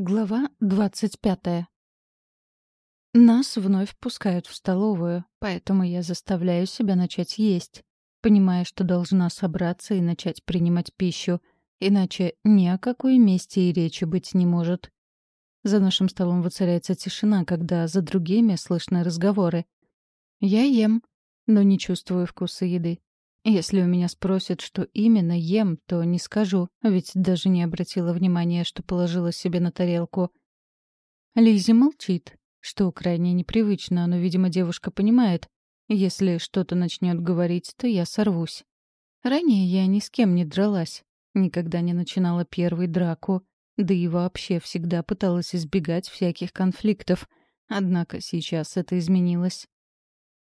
Глава двадцать пятая. Нас вновь пускают в столовую, поэтому я заставляю себя начать есть, понимая, что должна собраться и начать принимать пищу, иначе ни о какой мести и речи быть не может. За нашим столом воцаряется тишина, когда за другими слышны разговоры. Я ем, но не чувствую вкуса еды. Если у меня спросят, что именно ем, то не скажу, ведь даже не обратила внимания, что положила себе на тарелку. Лизи молчит, что крайне непривычно, но, видимо, девушка понимает, если что-то начнет говорить, то я сорвусь. Ранее я ни с кем не дралась, никогда не начинала первой драку, да и вообще всегда пыталась избегать всяких конфликтов, однако сейчас это изменилось.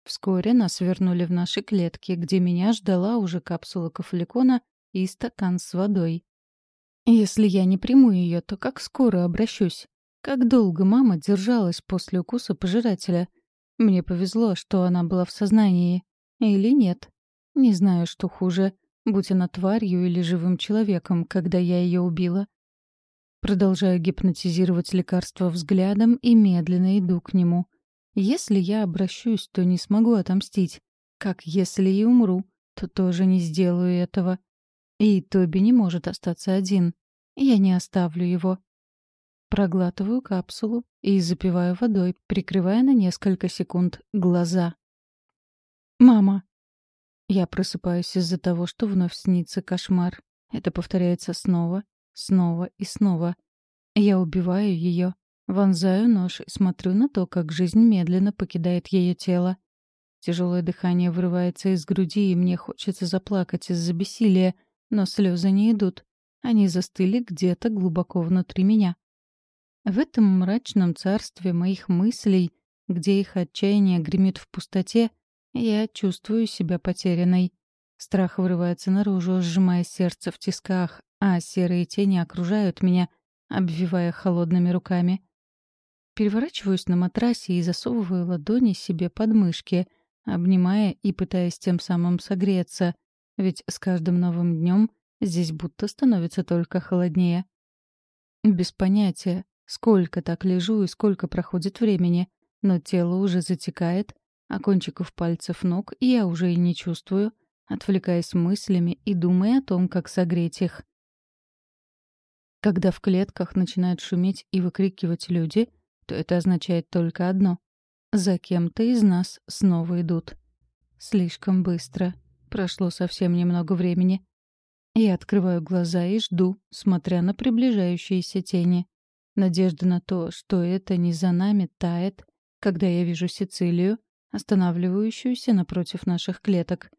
Вскоре нас вернули в наши клетки, где меня ждала уже капсула кафеликона и стакан с водой. Если я не приму ее, то как скоро обращусь? Как долго мама держалась после укуса пожирателя? Мне повезло, что она была в сознании. Или нет. Не знаю, что хуже, будь она тварью или живым человеком, когда я ее убила. Продолжаю гипнотизировать лекарство взглядом и медленно иду к нему. Если я обращусь, то не смогу отомстить. Как если и умру, то тоже не сделаю этого. И Тоби не может остаться один. Я не оставлю его. Проглатываю капсулу и запиваю водой, прикрывая на несколько секунд глаза. «Мама!» Я просыпаюсь из-за того, что вновь снится кошмар. Это повторяется снова, снова и снова. Я убиваю ее, Вонзаю нож и смотрю на то, как жизнь медленно покидает ее тело. Тяжелое дыхание вырывается из груди, и мне хочется заплакать из-за бессилия, но слезы не идут. Они застыли где-то глубоко внутри меня. В этом мрачном царстве моих мыслей, где их отчаяние гремит в пустоте, я чувствую себя потерянной. Страх вырывается наружу, сжимая сердце в тисках, а серые тени окружают меня, обвивая холодными руками. Переворачиваюсь на матрасе и засовываю ладони себе под мышки, обнимая и пытаясь тем самым согреться, ведь с каждым новым днем здесь будто становится только холоднее. Без понятия, сколько так лежу и сколько проходит времени, но тело уже затекает, а кончиков пальцев ног я уже и не чувствую, отвлекаясь мыслями и думая о том, как согреть их. Когда в клетках начинают шуметь и выкрикивать люди — то это означает только одно. За кем-то из нас снова идут. Слишком быстро. Прошло совсем немного времени. Я открываю глаза и жду, смотря на приближающиеся тени. Надежда на то, что это не за нами, тает, когда я вижу Сицилию, останавливающуюся напротив наших клеток.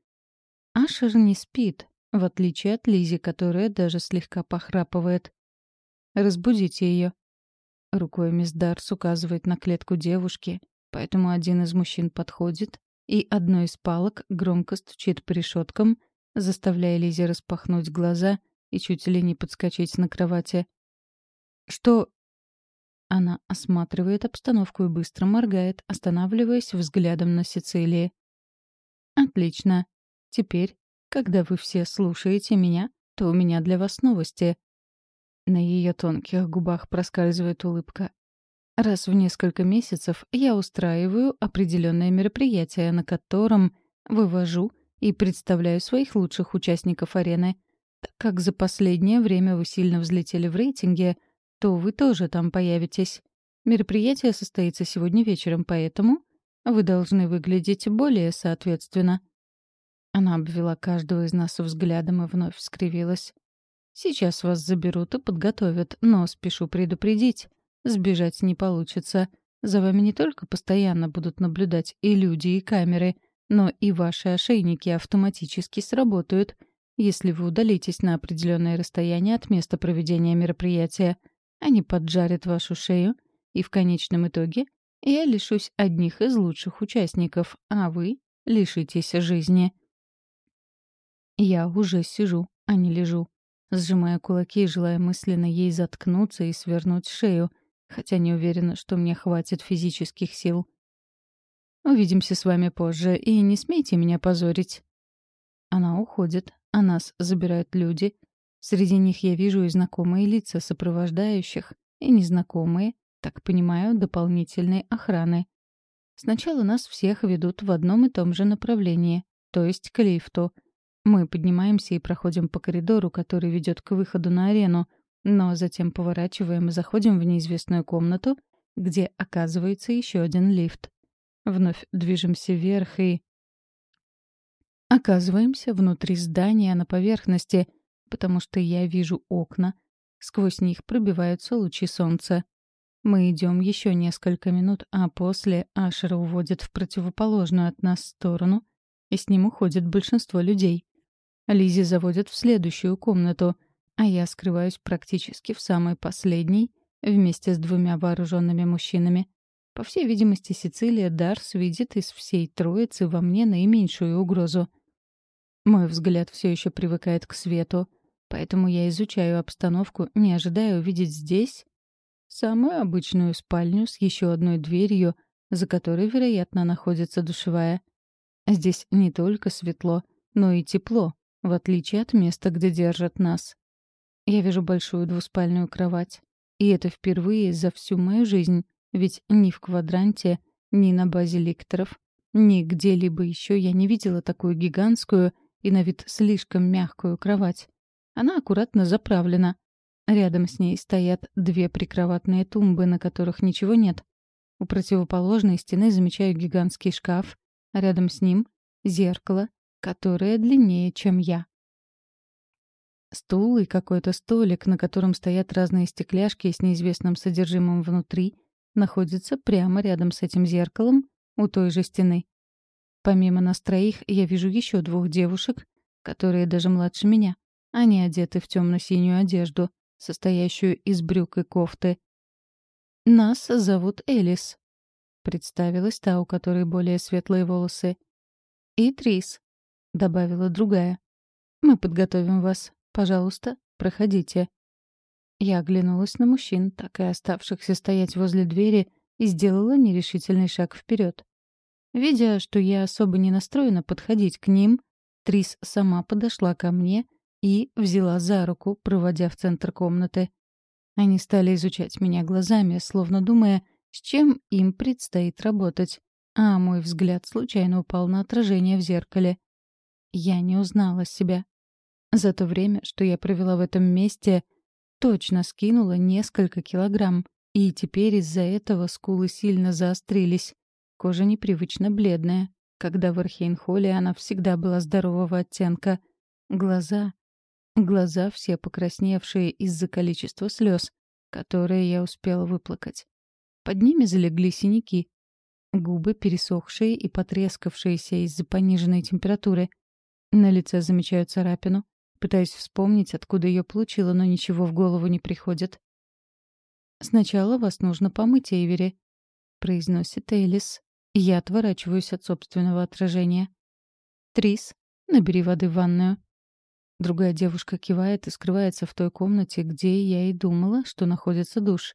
Ашер не спит, в отличие от Лизи, которая даже слегка похрапывает. «Разбудите ее», Рукой мисс Дарс указывает на клетку девушки, поэтому один из мужчин подходит, и одной из палок громко стучит по решеткам, заставляя Лизи распахнуть глаза и чуть ли не подскочить на кровати. «Что?» Она осматривает обстановку и быстро моргает, останавливаясь взглядом на Сицилии. «Отлично. Теперь, когда вы все слушаете меня, то у меня для вас новости. На ее тонких губах проскальзывает улыбка. Раз в несколько месяцев я устраиваю определенное мероприятие, на котором вывожу и представляю своих лучших участников арены. Так как за последнее время вы сильно взлетели в рейтинге, то вы тоже там появитесь. Мероприятие состоится сегодня вечером, поэтому вы должны выглядеть более соответственно. Она обвела каждого из нас взглядом и вновь скривилась. Сейчас вас заберут и подготовят, но спешу предупредить. Сбежать не получится. За вами не только постоянно будут наблюдать и люди, и камеры, но и ваши ошейники автоматически сработают, если вы удалитесь на определенное расстояние от места проведения мероприятия. Они поджарят вашу шею, и в конечном итоге я лишусь одних из лучших участников, а вы лишитесь жизни. Я уже сижу, а не лежу сжимая кулаки и желая мысленно ей заткнуться и свернуть шею, хотя не уверена, что мне хватит физических сил. «Увидимся с вами позже, и не смейте меня позорить». Она уходит, а нас забирают люди. Среди них я вижу и знакомые лица сопровождающих, и незнакомые, так понимаю, дополнительной охраны. Сначала нас всех ведут в одном и том же направлении, то есть к лифту. Мы поднимаемся и проходим по коридору, который ведет к выходу на арену, но затем поворачиваем и заходим в неизвестную комнату, где оказывается еще один лифт. Вновь движемся вверх и... Оказываемся внутри здания на поверхности, потому что я вижу окна. Сквозь них пробиваются лучи солнца. Мы идем еще несколько минут, а после Ашера уводит в противоположную от нас сторону, и с ним уходит большинство людей. Лизи заводят в следующую комнату, а я скрываюсь практически в самой последней, вместе с двумя вооруженными мужчинами. По всей видимости, Сицилия Дарс видит из всей троицы во мне наименьшую угрозу. Мой взгляд все еще привыкает к свету, поэтому я изучаю обстановку, не ожидая увидеть здесь самую обычную спальню с еще одной дверью, за которой, вероятно, находится душевая. Здесь не только светло, но и тепло, в отличие от места, где держат нас. Я вижу большую двуспальную кровать. И это впервые за всю мою жизнь, ведь ни в квадранте, ни на базе ликторов, ни где-либо еще я не видела такую гигантскую и на вид слишком мягкую кровать. Она аккуратно заправлена. Рядом с ней стоят две прикроватные тумбы, на которых ничего нет. У противоположной стены замечаю гигантский шкаф, а рядом с ним — зеркало, которое длиннее, чем я. Стул и какой-то столик, на котором стоят разные стекляшки с неизвестным содержимым внутри, находится прямо рядом с этим зеркалом у той же стены. Помимо нас троих, я вижу еще двух девушек, которые даже младше меня. Они одеты в темно-синюю одежду, состоящую из брюк и кофты. «Нас зовут Элис», — представилась та, у которой более светлые волосы. «И Трис», — добавила другая. «Мы подготовим вас. Пожалуйста, проходите». Я оглянулась на мужчин, так и оставшихся стоять возле двери, и сделала нерешительный шаг вперед. Видя, что я особо не настроена подходить к ним, Трис сама подошла ко мне и взяла за руку, проводя в центр комнаты. Они стали изучать меня глазами, словно думая, с чем им предстоит работать, а мой взгляд случайно упал на отражение в зеркале. Я не узнала себя. За то время, что я провела в этом месте, точно скинула несколько килограмм, и теперь из-за этого скулы сильно заострились. Кожа непривычно бледная, когда в Архейнхолле она всегда была здорового оттенка. Глаза... Глаза все покрасневшие из-за количества слез, которые я успела выплакать. Под ними залегли синяки. Губы пересохшие и потрескавшиеся из-за пониженной температуры. На лице замечаю царапину, Пытаюсь вспомнить, откуда ее получила, но ничего в голову не приходит. «Сначала вас нужно помыть, Эйвери», — произносит Элис. Я отворачиваюсь от собственного отражения. «Трис, набери воды в ванную». Другая девушка кивает и скрывается в той комнате, где я и думала, что находится душ.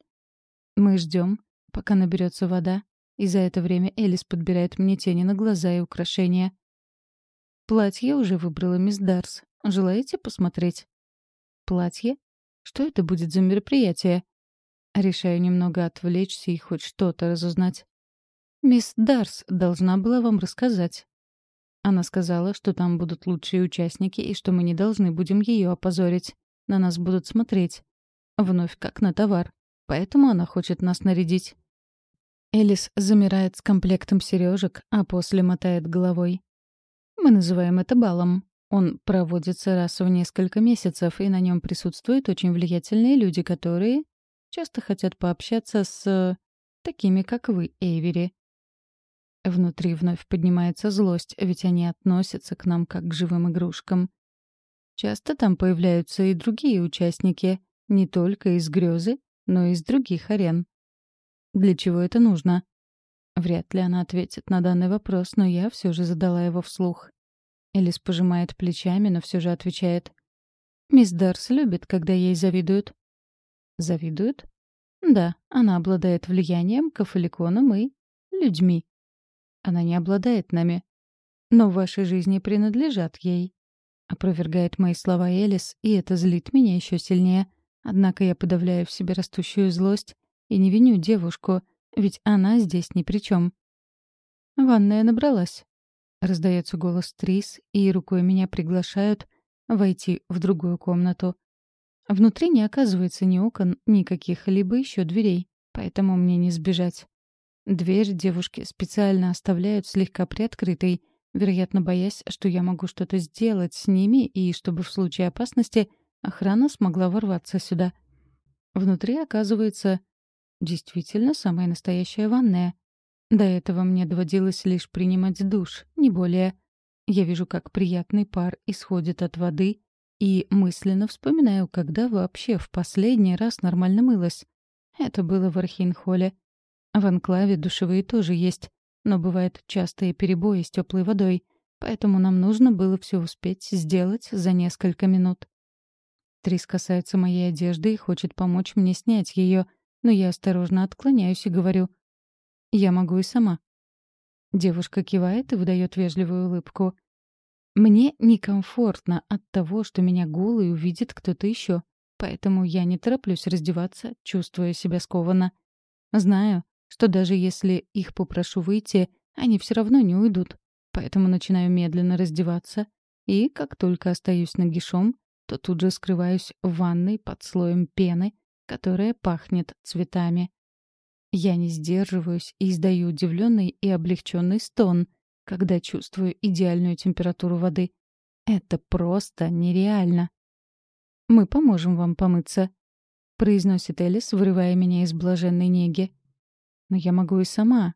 Мы ждем, пока наберется вода, и за это время Элис подбирает мне тени на глаза и украшения. Платье уже выбрала мисс Дарс, Желаете посмотреть? Платье? Что это будет за мероприятие? Решаю немного отвлечься и хоть что-то разузнать. Мисс Дарс должна была вам рассказать. Она сказала, что там будут лучшие участники и что мы не должны будем ее опозорить. На нас будут смотреть. Вновь как на товар. Поэтому она хочет нас нарядить. Элис замирает с комплектом сережек, а после мотает головой. Мы называем это балом. Он проводится раз в несколько месяцев, и на нем присутствуют очень влиятельные люди, которые часто хотят пообщаться с такими, как вы, Эйвери. Внутри вновь поднимается злость, ведь они относятся к нам как к живым игрушкам. Часто там появляются и другие участники, не только из грезы, но и из других арен. Для чего это нужно? Вряд ли она ответит на данный вопрос, но я все же задала его вслух. Элис пожимает плечами, но все же отвечает. «Мисс Дарс любит, когда ей завидуют». «Завидуют?» «Да, она обладает влиянием, кафеликоном и... людьми. Она не обладает нами. Но в вашей жизни принадлежат ей». Опровергает мои слова Элис, и это злит меня еще сильнее. Однако я подавляю в себе растущую злость и не виню девушку, ведь она здесь ни при чем. «Ванная набралась», — раздается голос Трис, и рукой меня приглашают войти в другую комнату. Внутри не оказывается ни окон, ни каких-либо еще дверей, поэтому мне не сбежать. Дверь девушки специально оставляют слегка приоткрытой, вероятно, боясь, что я могу что-то сделать с ними и чтобы в случае опасности охрана смогла ворваться сюда. Внутри оказывается действительно самая настоящая ванная. До этого мне доводилось лишь принимать душ, не более. Я вижу, как приятный пар исходит от воды, и мысленно вспоминаю, когда вообще в последний раз нормально мылась. Это было в Архинхоле. В анклаве душевые тоже есть, но бывают частые перебои с теплой водой, поэтому нам нужно было все успеть сделать за несколько минут. Трис касается моей одежды и хочет помочь мне снять ее, но я осторожно отклоняюсь и говорю «Я могу и сама». Девушка кивает и выдает вежливую улыбку. Мне некомфортно от того, что меня голой увидит кто-то еще, поэтому я не тороплюсь раздеваться, чувствуя себя скованно. Знаю, что даже если их попрошу выйти, они все равно не уйдут. Поэтому начинаю медленно раздеваться, и, как только остаюсь нагишом, то тут же скрываюсь в ванной под слоем пены, которая пахнет цветами. Я не сдерживаюсь и издаю удивленный и облегченный стон, когда чувствую идеальную температуру воды. Это просто нереально. «Мы поможем вам помыться», — произносит Элис, вырывая меня из блаженной неги. Но я могу и сама.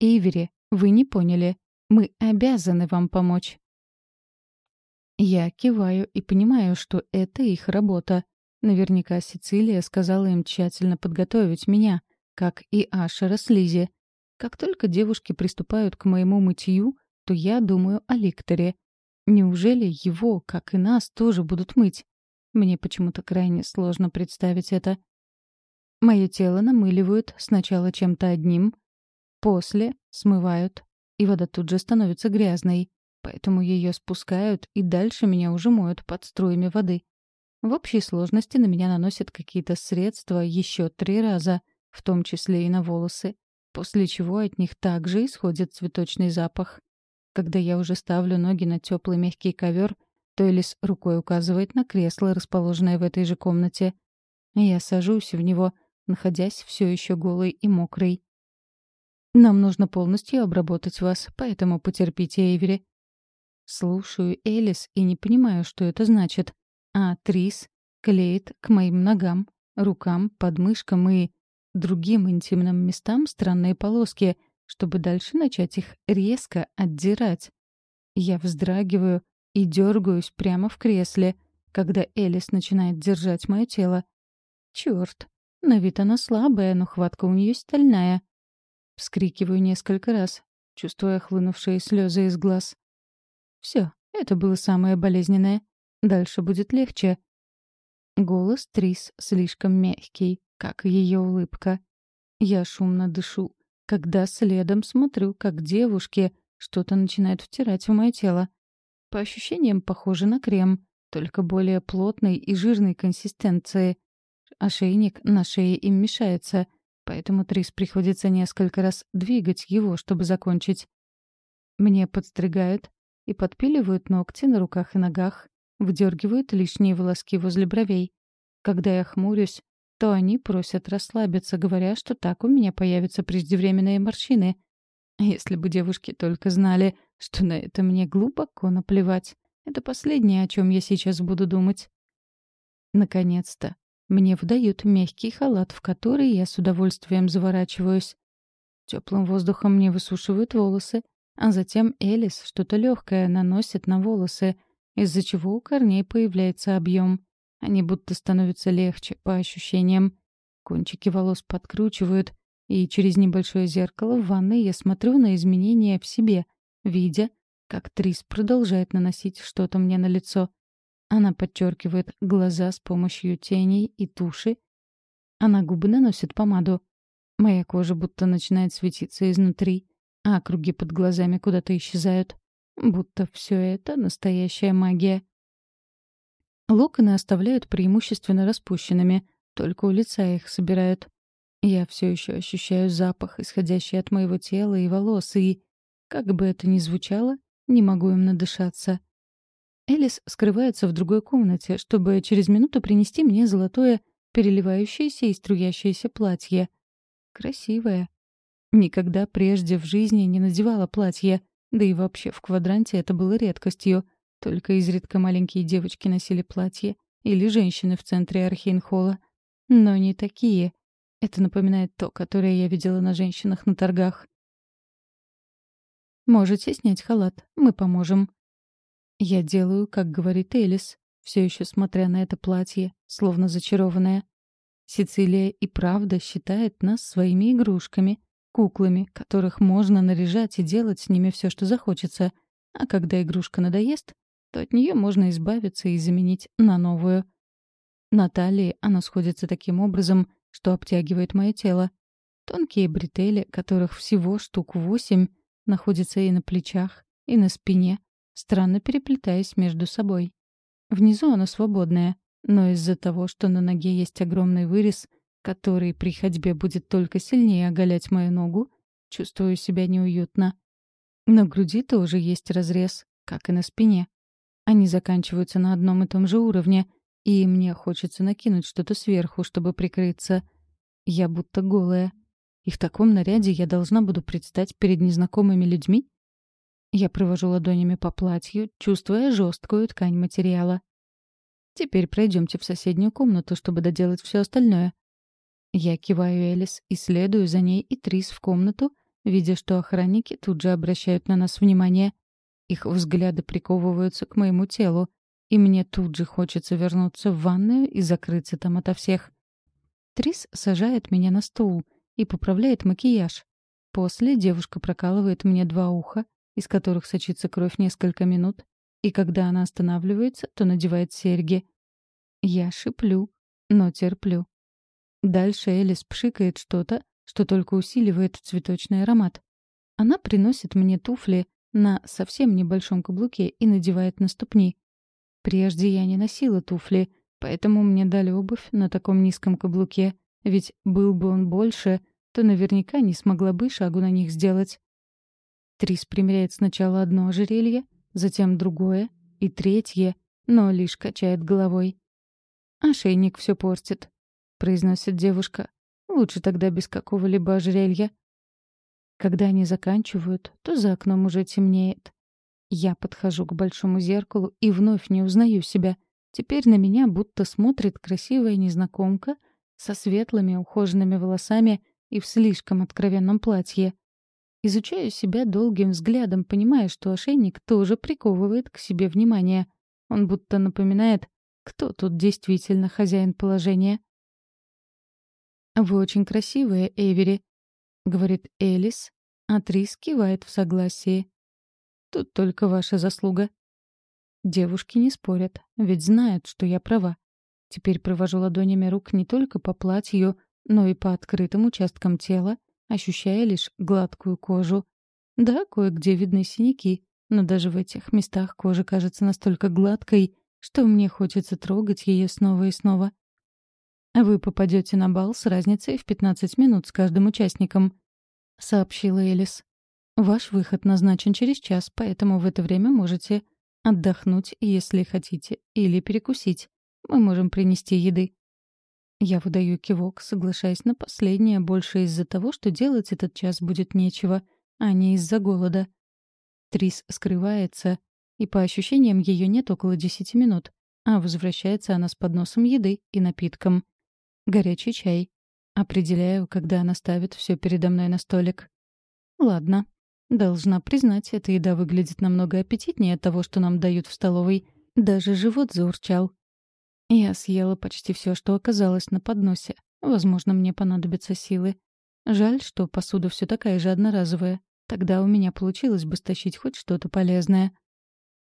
Эйвери, вы не поняли. Мы обязаны вам помочь. Я киваю и понимаю, что это их работа. Наверняка Сицилия сказала им тщательно подготовить меня, как и Ашера с Лизи. Как только девушки приступают к моему мытью, то я думаю о Ликторе. Неужели его, как и нас, тоже будут мыть? Мне почему-то крайне сложно представить это. Мое тело намыливают сначала чем-то одним, после смывают, и вода тут же становится грязной, поэтому ее спускают и дальше меня уже моют под струями воды. В общей сложности на меня наносят какие-то средства еще три раза, в том числе и на волосы, после чего от них также исходит цветочный запах. Когда я уже ставлю ноги на теплый мягкий ковер, то Элис рукой указывает на кресло, расположенное в этой же комнате. Я сажусь в него — находясь все еще голой и мокрой. «Нам нужно полностью обработать вас, поэтому потерпите, Эйвери». Слушаю Элис и не понимаю, что это значит. А Трис клеит к моим ногам, рукам, подмышкам и другим интимным местам странные полоски, чтобы дальше начать их резко отдирать. Я вздрагиваю и дергаюсь прямо в кресле, когда Элис начинает держать мое тело. Черт, на вид она слабая, но хватка у нее стальная. Вскрикиваю несколько раз, чувствуя хлынувшие слезы из глаз. Все, это было самое болезненное. Дальше будет легче. Голос Трис слишком мягкий, как ее улыбка. Я шумно дышу, когда следом смотрю, как девушки что-то начинают втирать в мое тело. По ощущениям похоже на крем, только более плотной и жирной консистенции. Ошейник на шее им мешается, поэтому Трис приходится несколько раз двигать его, чтобы закончить. Мне подстригают и подпиливают ногти на руках и ногах, выдергивают лишние волоски возле бровей. Когда я хмурюсь, то они просят расслабиться, говоря, что так у меня появятся преждевременные морщины. Если бы девушки только знали, что на это мне глубоко наплевать. Это последнее, о чем я сейчас буду думать. Наконец-то мне выдают мягкий халат, в который я с удовольствием заворачиваюсь. Теплым воздухом мне высушивают волосы, а затем Элис что-то легкое наносит на волосы, из-за чего у корней появляется объем. Они будто становятся легче, по ощущениям. Кончики волос подкручивают, и через небольшое зеркало в ванной я смотрю на изменения в себе, видя, как Трис продолжает наносить что-то мне на лицо. Она подчеркивает глаза с помощью теней и туши, а на губы наносит помаду. Моя кожа будто начинает светиться изнутри, а круги под глазами куда-то исчезают. Будто все это настоящая магия. Локоны оставляют преимущественно распущенными, только у лица их собирают. Я все еще ощущаю запах, исходящий от моего тела и волос, и, как бы это ни звучало, не могу им надышаться. Элис скрывается в другой комнате, чтобы через минуту принести мне золотое, переливающееся и струящееся платье. Красивое. Никогда прежде в жизни не надевала платье, да и вообще в квадранте это было редкостью. Только изредка маленькие девочки носили платье или женщины в центре Архейнхолла. Но не такие. Это напоминает то, которое я видела на женщинах на торгах. «Можете снять халат, мы поможем». Я делаю, как говорит Элис, все еще смотря на это платье, словно зачарованная. Сицилия и правда считает нас своими игрушками, куклами, которых можно наряжать и делать с ними все, что захочется. А когда игрушка надоест, то от нее можно избавиться и заменить на новую. На талии она сходится таким образом, что обтягивает мое тело. Тонкие бретели, которых всего штук восемь, находятся и на плечах, и на спине, странно переплетаясь между собой. Внизу она свободная, но из-за того, что на ноге есть огромный вырез, который при ходьбе будет только сильнее оголять мою ногу, чувствую себя неуютно. На груди тоже есть разрез, как и на спине. Они заканчиваются на одном и том же уровне, и мне хочется накинуть что-то сверху, чтобы прикрыться. Я будто голая. И в таком наряде я должна буду предстать перед незнакомыми людьми? Я провожу ладонями по платью, чувствуя жесткую ткань материала. Теперь пройдемте в соседнюю комнату, чтобы доделать все остальное. Я киваю Элис и следую за ней и Трис в комнату, видя, что охранники тут же обращают на нас внимание. Их взгляды приковываются к моему телу, и мне тут же хочется вернуться в ванную и закрыться там ото всех. Трис сажает меня на стул и поправляет макияж. После девушка прокалывает мне два уха, из которых сочится кровь несколько минут, и когда она останавливается, то надевает серьги. Я шиплю, но терплю. Дальше Элис пшикает что-то, что только усиливает цветочный аромат. Она приносит мне туфли на совсем небольшом каблуке и надевает на ступни. Прежде я не носила туфли, поэтому мне дали обувь на таком низком каблуке, ведь был бы он больше, то наверняка не смогла бы шагу на них сделать. Трис примеряет сначала одно ожерелье, затем другое и третье, но лишь качает головой. «Ошейник все портит», — произносит девушка. «Лучше тогда без какого-либо ожерелья». Когда они заканчивают, то за окном уже темнеет. Я подхожу к большому зеркалу и вновь не узнаю себя. Теперь на меня будто смотрит красивая незнакомка со светлыми ухоженными волосами и в слишком откровенном платье. Изучаю себя долгим взглядом, понимая, что ошейник тоже приковывает к себе внимание. Он будто напоминает, кто тут действительно хозяин положения. «Вы очень красивая, Эвери», — говорит Элис, а Трис кивает в согласии. Тут только ваша заслуга. Девушки не спорят, ведь знают, что я права. Теперь провожу ладонями рук не только по платью, но и по открытым участкам тела, ощущая лишь гладкую кожу. Да, кое-где видны синяки, но даже в этих местах кожа кажется настолько гладкой, что мне хочется трогать ее снова и снова. «Вы попадете на бал с разницей в 15 минут с каждым участником», — сообщила Элис. Ваш выход назначен через час, поэтому в это время можете отдохнуть, если хотите, или перекусить. Мы можем принести еды. Я выдаю кивок, соглашаясь на последнее больше из-за того, что делать этот час будет нечего, а не из-за голода. Трис скрывается, и по ощущениям ее нет около десяти минут, а возвращается она с подносом еды и напитком. Горячий чай. Определяю, когда она ставит все передо мной на столик. Ладно, Должна признать, эта еда выглядит намного аппетитнее того, что нам дают в столовой. Даже живот заурчал. Я съела почти все, что оказалось на подносе. Возможно, мне понадобятся силы. Жаль, что посуда все такая же одноразовая. Тогда у меня получилось бы стащить хоть что-то полезное.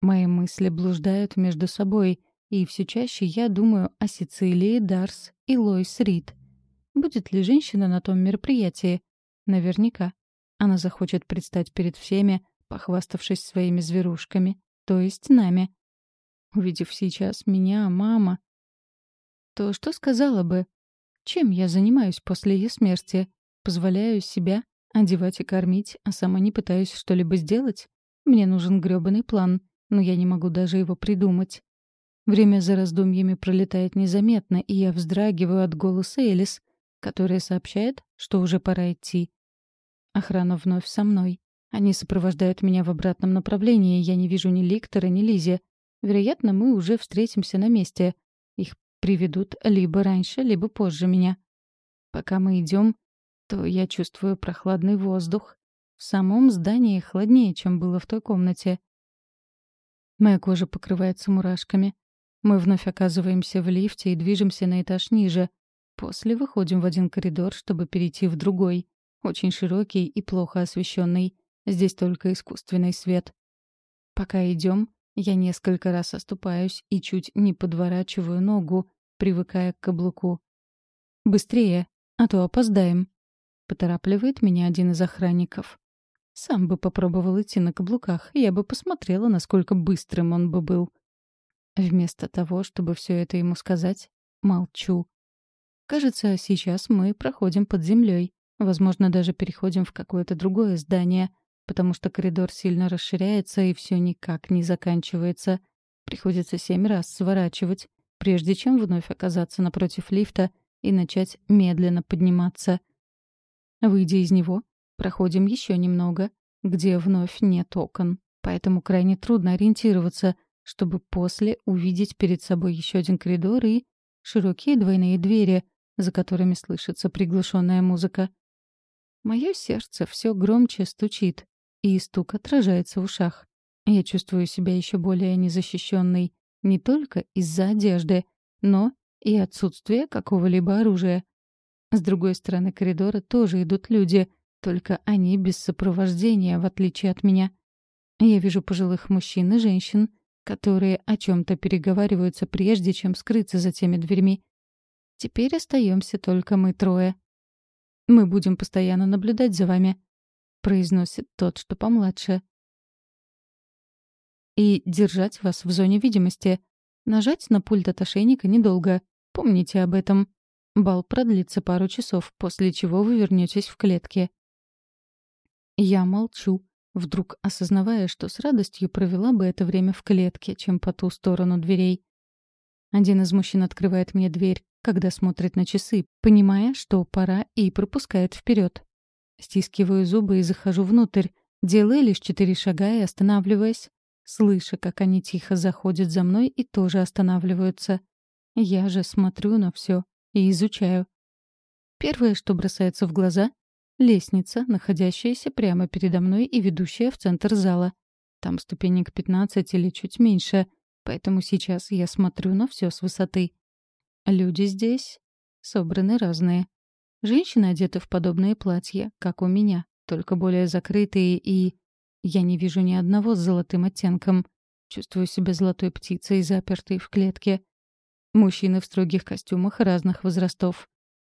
Мои мысли блуждают между собой, и все чаще я думаю о Сицилии, Дарс и Лойс Рид. Будет ли женщина на том мероприятии? Наверняка. Она захочет предстать перед всеми, похваставшись своими зверушками, то есть нами. Увидев сейчас меня, мама, то что сказала бы? Чем я занимаюсь после ее смерти? Позволяю себя одевать и кормить, а сама не пытаюсь что-либо сделать? Мне нужен грёбаный план, но я не могу даже его придумать. Время за раздумьями пролетает незаметно, и я вздрагиваю от голоса Элис, которая сообщает, что уже пора идти. Охрана вновь со мной. Они сопровождают меня в обратном направлении, я не вижу ни Ликтора, ни Лизи. Вероятно, мы уже встретимся на месте. Их приведут либо раньше, либо позже меня. Пока мы идем, то я чувствую прохладный воздух. В самом здании холоднее, чем было в той комнате. Моя кожа покрывается мурашками. Мы вновь оказываемся в лифте и движемся на этаж ниже. После выходим в один коридор, чтобы перейти в другой. Очень широкий и плохо освещенный. Здесь только искусственный свет. Пока идем, я несколько раз оступаюсь и чуть не подворачиваю ногу, привыкая к каблуку. «Быстрее, а то опоздаем», — поторапливает меня один из охранников. Сам бы попробовал идти на каблуках, я бы посмотрела, насколько быстрым он бы был. Вместо того, чтобы все это ему сказать, молчу. Кажется, сейчас мы проходим под землей, возможно, даже переходим в какое-то другое здание, потому что коридор сильно расширяется и все никак не заканчивается. Приходится семь раз сворачивать, прежде чем вновь оказаться напротив лифта и начать медленно подниматься. Выйдя из него, проходим еще немного, где вновь нет окон, поэтому крайне трудно ориентироваться, чтобы после увидеть перед собой еще один коридор и широкие двойные двери, за которыми слышится приглушенная музыка. Мое сердце все громче стучит, и стук отражается в ушах. Я чувствую себя еще более незащищенной не только из-за одежды, но и отсутствия какого-либо оружия. С другой стороны коридора тоже идут люди, только они без сопровождения, в отличие от меня. Я вижу пожилых мужчин и женщин, которые о чем-то переговариваются прежде, чем скрыться за теми дверьми. Теперь остаемся только мы трое. Мы будем постоянно наблюдать за вами, произносит тот, что помладше. И держать вас в зоне видимости. Нажать на пульт от ошейника недолго. Помните об этом. Бал продлится пару часов, после чего вы вернетесь в клетке. Я молчу, вдруг осознавая, что с радостью провела бы это время в клетке, чем по ту сторону дверей. Один из мужчин открывает мне дверь, когда смотрит на часы, понимая, что пора, и пропускает вперед. Стискиваю зубы и захожу внутрь, делая лишь четыре шага и останавливаясь, слыша, как они тихо заходят за мной и тоже останавливаются. Я же смотрю на все и изучаю. Первое, что бросается в глаза — лестница, находящаяся прямо передо мной и ведущая в центр зала. Там ступенек 15 или чуть меньше, поэтому сейчас я смотрю на все с высоты. Люди здесь собраны разные. Женщины одеты в подобные платья, как у меня, только более закрытые и... Я не вижу ни одного с золотым оттенком. Чувствую себя золотой птицей, запертой в клетке. Мужчины в строгих костюмах разных возрастов.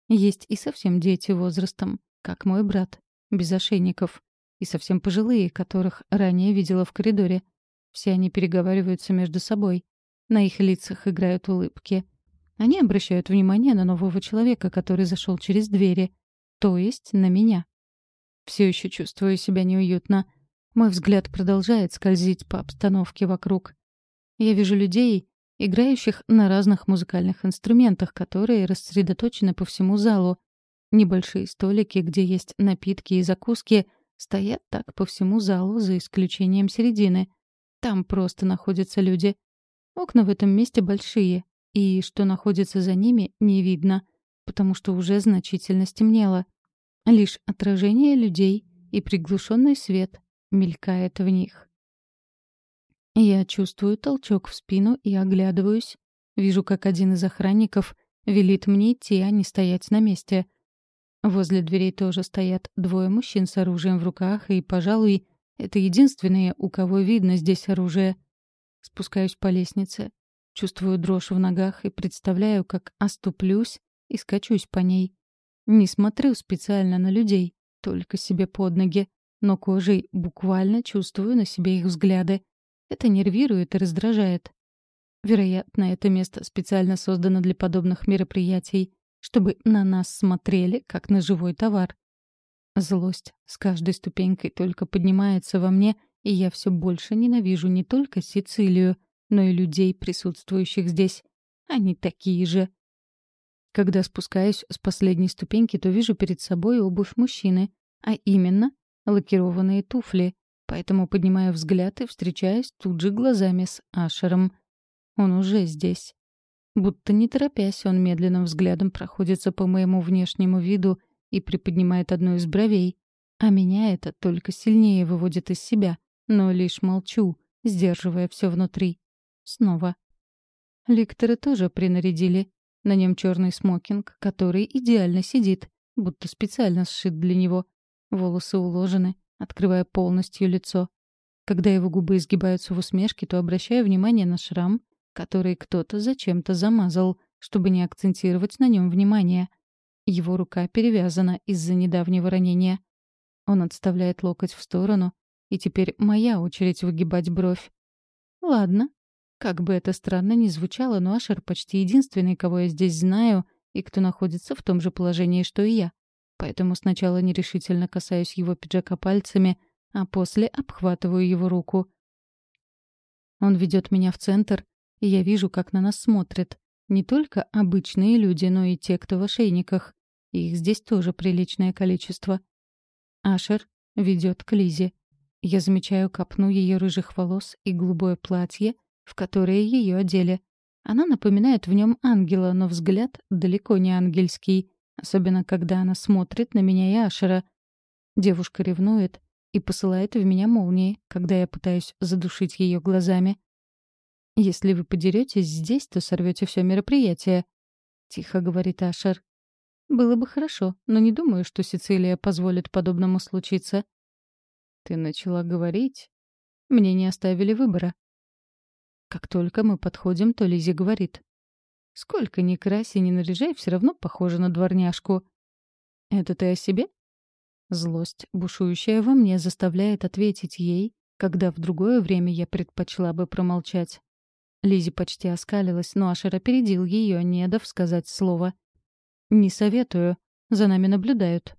Есть и совсем дети возрастом, как мой брат, без ошейников. И совсем пожилые, которых ранее видела в коридоре. Все они переговариваются между собой. На их лицах играют улыбки. Они обращают внимание на нового человека, который зашел через двери, то есть на меня. Все еще чувствую себя неуютно. Мой взгляд продолжает скользить по обстановке вокруг. Я вижу людей, играющих на разных музыкальных инструментах, которые рассредоточены по всему залу. Небольшие столики, где есть напитки и закуски, стоят так по всему залу, за исключением середины. Там просто находятся люди. Окна в этом месте большие, и что находится за ними, не видно, потому что уже значительно стемнело. Лишь отражение людей и приглушенный свет мелькает в них. Я чувствую толчок в спину и оглядываюсь. Вижу, как один из охранников велит мне идти, а не стоять на месте. Возле дверей тоже стоят двое мужчин с оружием в руках, и, пожалуй, это единственные, у кого видно здесь оружие. Спускаюсь по лестнице, Чувствую дрожь в ногах и представляю, как оступлюсь и скачусь по ней. Не смотрю специально на людей, только себе под ноги, но кожей буквально чувствую на себе их взгляды. Это нервирует и раздражает. Вероятно, это место специально создано для подобных мероприятий, чтобы на нас смотрели, как на живой товар. Злость с каждой ступенькой только поднимается во мне, и я все больше ненавижу не только Сицилию, но и людей, присутствующих здесь. Они такие же. Когда спускаюсь с последней ступеньки, то вижу перед собой обувь мужчины, а именно лакированные туфли, поэтому поднимаю взгляд и встречаюсь тут же глазами с Ашером — он уже здесь. Будто не торопясь, он медленным взглядом проходится по моему внешнему виду и приподнимает одну из бровей. А меня это только сильнее выводит из себя, но лишь молчу, сдерживая все внутри. Снова. Ликтора тоже принарядили. На нем черный смокинг, который идеально сидит, будто специально сшит для него. Волосы уложены, открывая полностью лицо. Когда его губы изгибаются в усмешке, то обращаю внимание на шрам, который кто-то зачем-то замазал, чтобы не акцентировать на нем внимание. Его рука перевязана из-за недавнего ранения. Он отставляет локоть в сторону, и теперь моя очередь выгибать бровь. Ладно. Как бы это странно ни звучало, но Ашер почти единственный, кого я здесь знаю, и кто находится в том же положении, что и я. Поэтому сначала нерешительно касаюсь его пиджака пальцами, а после обхватываю его руку. Он ведет меня в центр, и я вижу, как на нас смотрят. Не только обычные люди, но и те, кто в ошейниках. их здесь тоже приличное количество. Ашер ведет к Лизе. Я замечаю копну ее рыжих волос и голубое платье, в которое ее одели. Она напоминает в нем ангела, но взгляд далеко не ангельский, особенно когда она смотрит на меня и Ашера. Девушка ревнует и посылает в меня молнии, когда я пытаюсь задушить ее глазами. «Если вы подеретесь здесь, то сорвете все мероприятие», — тихо говорит Ашер. «Было бы хорошо, но не думаю, что Сицилия позволит подобному случиться». «Ты начала говорить?» «Мне не оставили выбора». Как только мы подходим, то Лизи говорит. «Сколько ни краси, ни наряжай, все равно похоже на дворняжку». «Это ты о себе?» Злость, бушующая во мне, заставляет ответить ей, когда в другое время я предпочла бы промолчать. Лизи почти оскалилась, но Ашер опередил ее, не дав сказать слово. «Не советую. За нами наблюдают».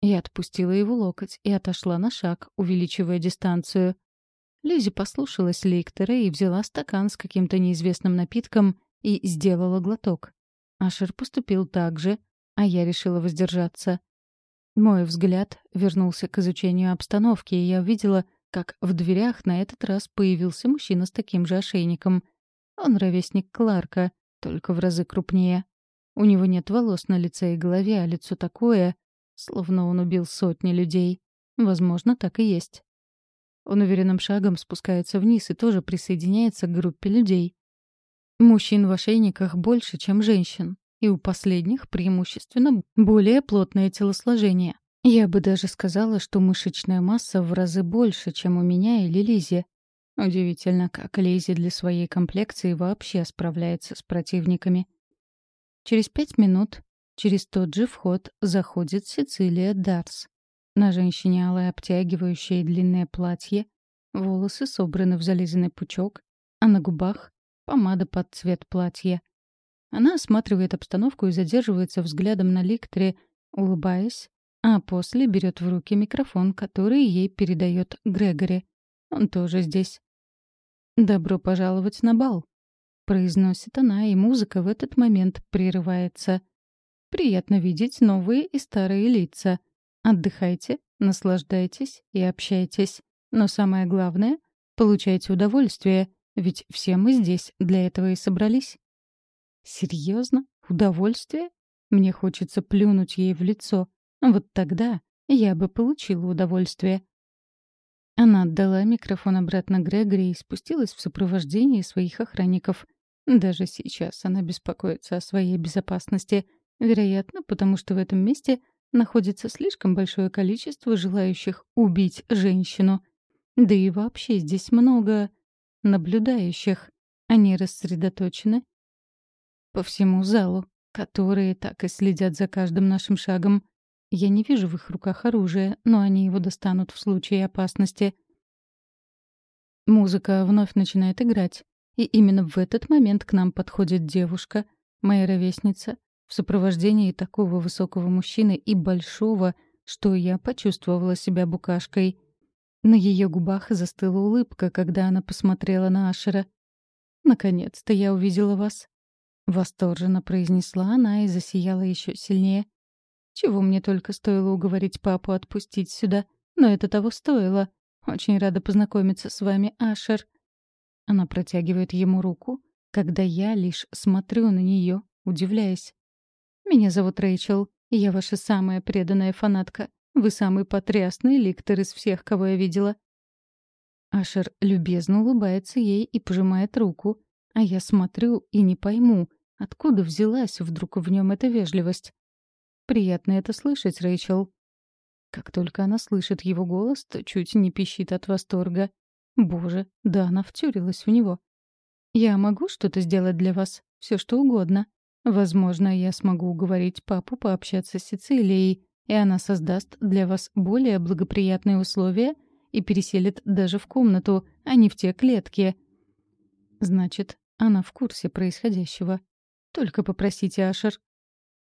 Я отпустила его локоть и отошла на шаг, увеличивая дистанцию. Лизи послушалась Ликтора и взяла стакан с каким-то неизвестным напитком и сделала глоток. Ашер поступил так же, а я решила воздержаться. Мой взгляд вернулся к изучению обстановки, и я увидела, как в дверях на этот раз появился мужчина с таким же ошейником. Он ровесник Кларка, только в разы крупнее. У него нет волос на лице и голове, а лицо такое, словно он убил сотни людей. Возможно, так и есть. Он уверенным шагом спускается вниз и тоже присоединяется к группе людей. Мужчин в ошейниках больше, чем женщин, и у последних преимущественно более плотное телосложение. Я бы даже сказала, что мышечная масса в разы больше, чем у меня или Лизи. Удивительно, как Лизи для своей комплекции вообще справляется с противниками. Через пять минут через тот же вход заходит Сицилия Дарс. На женщине алое обтягивающее длинное платье, волосы собраны в зализанный пучок, а на губах — помада под цвет платья. Она осматривает обстановку и задерживается взглядом на ликторе, улыбаясь а после берет в руки микрофон, который ей передает Грегори. Он тоже здесь. «Добро пожаловать на бал», — произносит она, и музыка в этот момент прерывается. «Приятно видеть новые и старые лица. Отдыхайте, наслаждайтесь и общайтесь. Но самое главное — получайте удовольствие, ведь все мы здесь для этого и собрались». «Серьезно? Удовольствие?» Мне хочется плюнуть ей в лицо. Вот тогда я бы получила удовольствие. Она отдала микрофон обратно Грегори и спустилась в сопровождении своих охранников. Даже сейчас она беспокоится о своей безопасности. Вероятно, потому что в этом месте находится слишком большое количество желающих убить женщину. Да и вообще здесь много наблюдающих. Они рассредоточены по всему залу, которые так и следят за каждым нашим шагом. Я не вижу в их руках оружия, но они его достанут в случае опасности. Музыка вновь начинает играть. И именно в этот момент к нам подходит девушка, моя ровесница, в сопровождении такого высокого мужчины и большого, что я почувствовала себя букашкой. На ее губах застыла улыбка, когда она посмотрела на Ашера. «Наконец-то я увидела вас», — восторженно произнесла она и засияла еще сильнее. «Чего мне только стоило уговорить папу отпустить сюда, но это того стоило. Очень рада познакомиться с вами, Ашер». Она протягивает ему руку, когда я лишь смотрю на нее, удивляясь. «Меня зовут Рэйчел, и я ваша самая преданная фанатка. Вы самый потрясный ликтор из всех, кого я видела». Ашер любезно улыбается ей и пожимает руку, а я смотрю и не пойму, откуда взялась вдруг в нем эта вежливость. Приятно это слышать, Рэйчел. Как только она слышит его голос, то чуть не пищит от восторга. Боже, да она втюрилась в него. «Я могу что-то сделать для вас? Все что угодно. Возможно, я смогу уговорить папу пообщаться с Сицилией, и она создаст для вас более благоприятные условия и переселит даже в комнату, а не в те клетки». Значит, она в курсе происходящего. Только попросите, Ашер.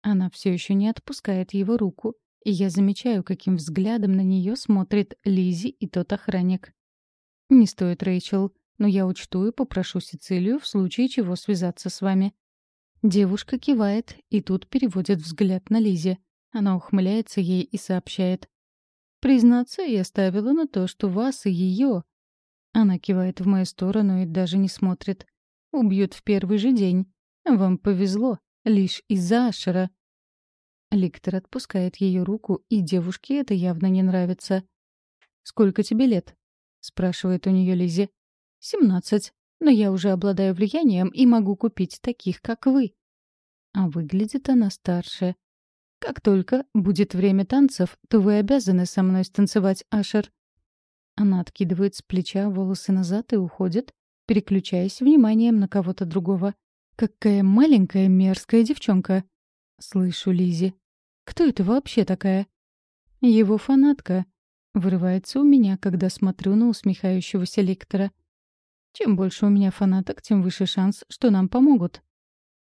Она все еще не отпускает его руку, и я замечаю, каким взглядом на нее смотрит Лизи и тот охранник. «Не стоит, Рэйчел, но я учту и попрошу Сицилию в случае чего связаться с вами». Девушка кивает и тут переводит взгляд на Лизе. Она ухмыляется ей и сообщает. «Признаться, я ставила на то, что вас и ее...» Она кивает в мою сторону и даже не смотрит. «Убьют в первый же день. Вам повезло. Лишь из-за Ашера». Ликтор отпускает ее руку, и девушке это явно не нравится. «Сколько тебе лет?» — спрашивает у нее Лизи. «Семнадцать. Но я уже обладаю влиянием и могу купить таких, как вы». А выглядит она старше. «Как только будет время танцев, то вы обязаны со мной станцевать, Ашер». Она откидывает с плеча волосы назад и уходит, переключаясь вниманием на кого-то другого. «Какая маленькая мерзкая девчонка!» Слышу Лизи. «Кто это вообще такая?» «Его фанатка», Вырывается у меня, когда смотрю на усмехающегося лектора. Чем больше у меня фанаток, тем выше шанс, что нам помогут.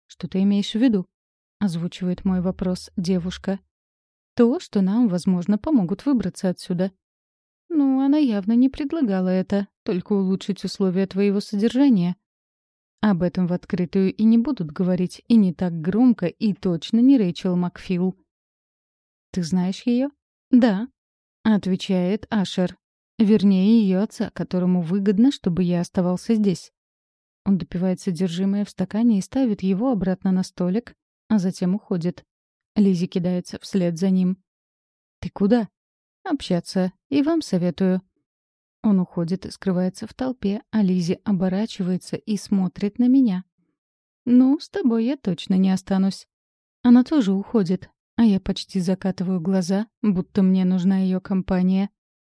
«Что ты имеешь в виду?» — озвучивает мой вопрос девушка. «То, что нам, возможно, помогут выбраться отсюда». «Ну, она явно не предлагала это, только улучшить условия твоего содержания». Об этом в открытую и не будут говорить, и не так громко, и точно не Рэйчел Макфилл. «Ты знаешь ее?» «Да», Отвечает Ашер. Вернее, ее отца, которому выгодно, чтобы я оставался здесь. Он допивает содержимое в стакане и ставит его обратно на столик, а затем уходит. Лизи кидается вслед за ним. «Ты куда?» «Общаться. И вам советую». Он уходит скрывается в толпе, а Лизи оборачивается и смотрит на меня. «Ну, с тобой я точно не останусь». Она тоже уходит, а я почти закатываю глаза, будто мне нужна ее компания.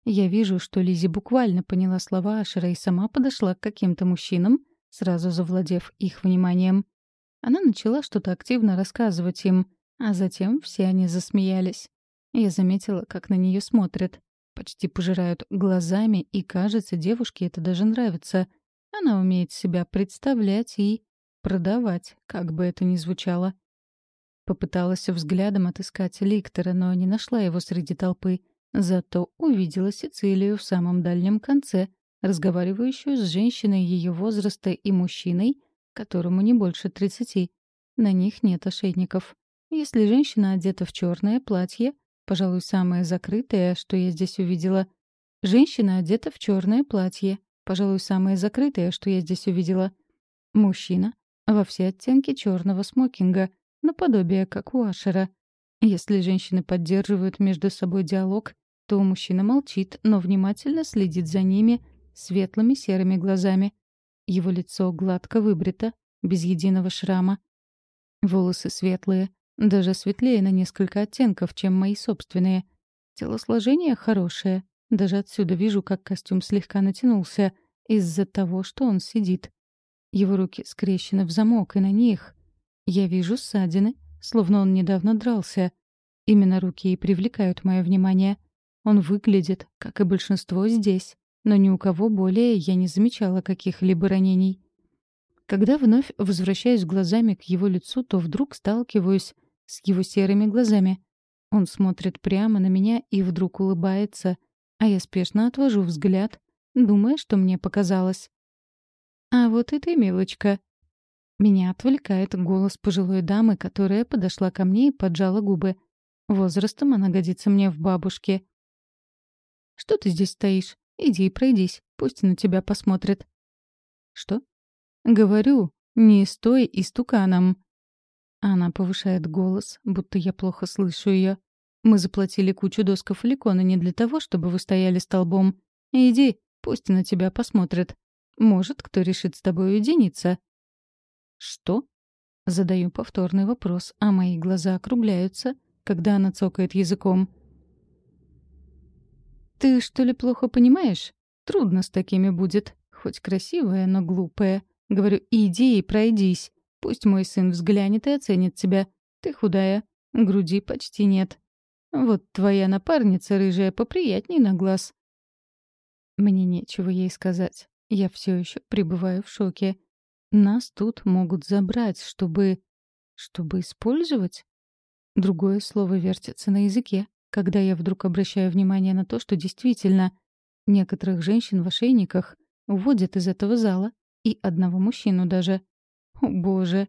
Я вижу, что Лизи буквально поняла слова Ашера и сама подошла к каким-то мужчинам, сразу завладев их вниманием. Она начала что-то активно рассказывать им, а затем все они засмеялись. Я заметила, как на нее смотрят. Почти пожирают глазами, и, кажется, девушке это даже нравится. Она умеет себя представлять и продавать, как бы это ни звучало. Попыталась взглядом отыскать Ликтора, но не нашла его среди толпы. Зато увидела Сицилию в самом дальнем конце, разговаривающую с женщиной ее возраста и мужчиной, которому не больше тридцати. На них нет ошейников. Если женщина одета в черное платье, пожалуй, самое закрытое, что я здесь увидела. Женщина одета в черное платье, пожалуй, самое закрытое, что я здесь увидела. Мужчина во все оттенки черного смокинга, наподобие как у Ашера. Если женщины поддерживают между собой диалог, то мужчина молчит, но внимательно следит за ними светлыми серыми глазами. Его лицо гладко выбрито, без единого шрама. Волосы светлые, даже светлее на несколько оттенков, чем мои собственные. Телосложение хорошее. Даже отсюда вижу, как костюм слегка натянулся из-за того, что он сидит. Его руки скрещены в замок, и на них я вижу ссадины, словно он недавно дрался. Именно руки и привлекают мое внимание. Он выглядит, как и большинство здесь, но ни у кого более я не замечала каких-либо ранений. Когда вновь возвращаюсь глазами к его лицу, то вдруг сталкиваюсь с его серыми глазами. Он смотрит прямо на меня и вдруг улыбается, а я спешно отвожу взгляд, думая, что мне показалось. «А вот и ты, милочка». Меня отвлекает голос пожилой дамы, которая подошла ко мне и поджала губы. Возрастом она годится мне в бабушке. «Что ты здесь стоишь? Иди и пройдись, пусть на тебя посмотрит». «Что?» «Говорю, не стой истуканом». Она повышает голос, будто я плохо слышу ее. Мы заплатили кучу досков Ликона не для того, чтобы вы стояли столбом. Иди, пусть на тебя посмотрят. Может, кто решит с тобой уединиться?» «Что?» Задаю повторный вопрос, а мои глаза округляются, когда она цокает языком. «Ты что ли плохо понимаешь? Трудно с такими будет. Хоть красивая, но глупая. Говорю, иди и пройдись. Пусть мой сын взглянет и оценит тебя. Ты худая, груди почти нет. Вот твоя напарница рыжая поприятней на глаз». Мне нечего ей сказать. Я все еще пребываю в шоке. Нас тут могут забрать, чтобы... чтобы использовать? Другое слово вертится на языке, когда я вдруг обращаю внимание на то, что действительно некоторых женщин в ошейниках уводят из этого зала, и одного мужчину даже. О, боже!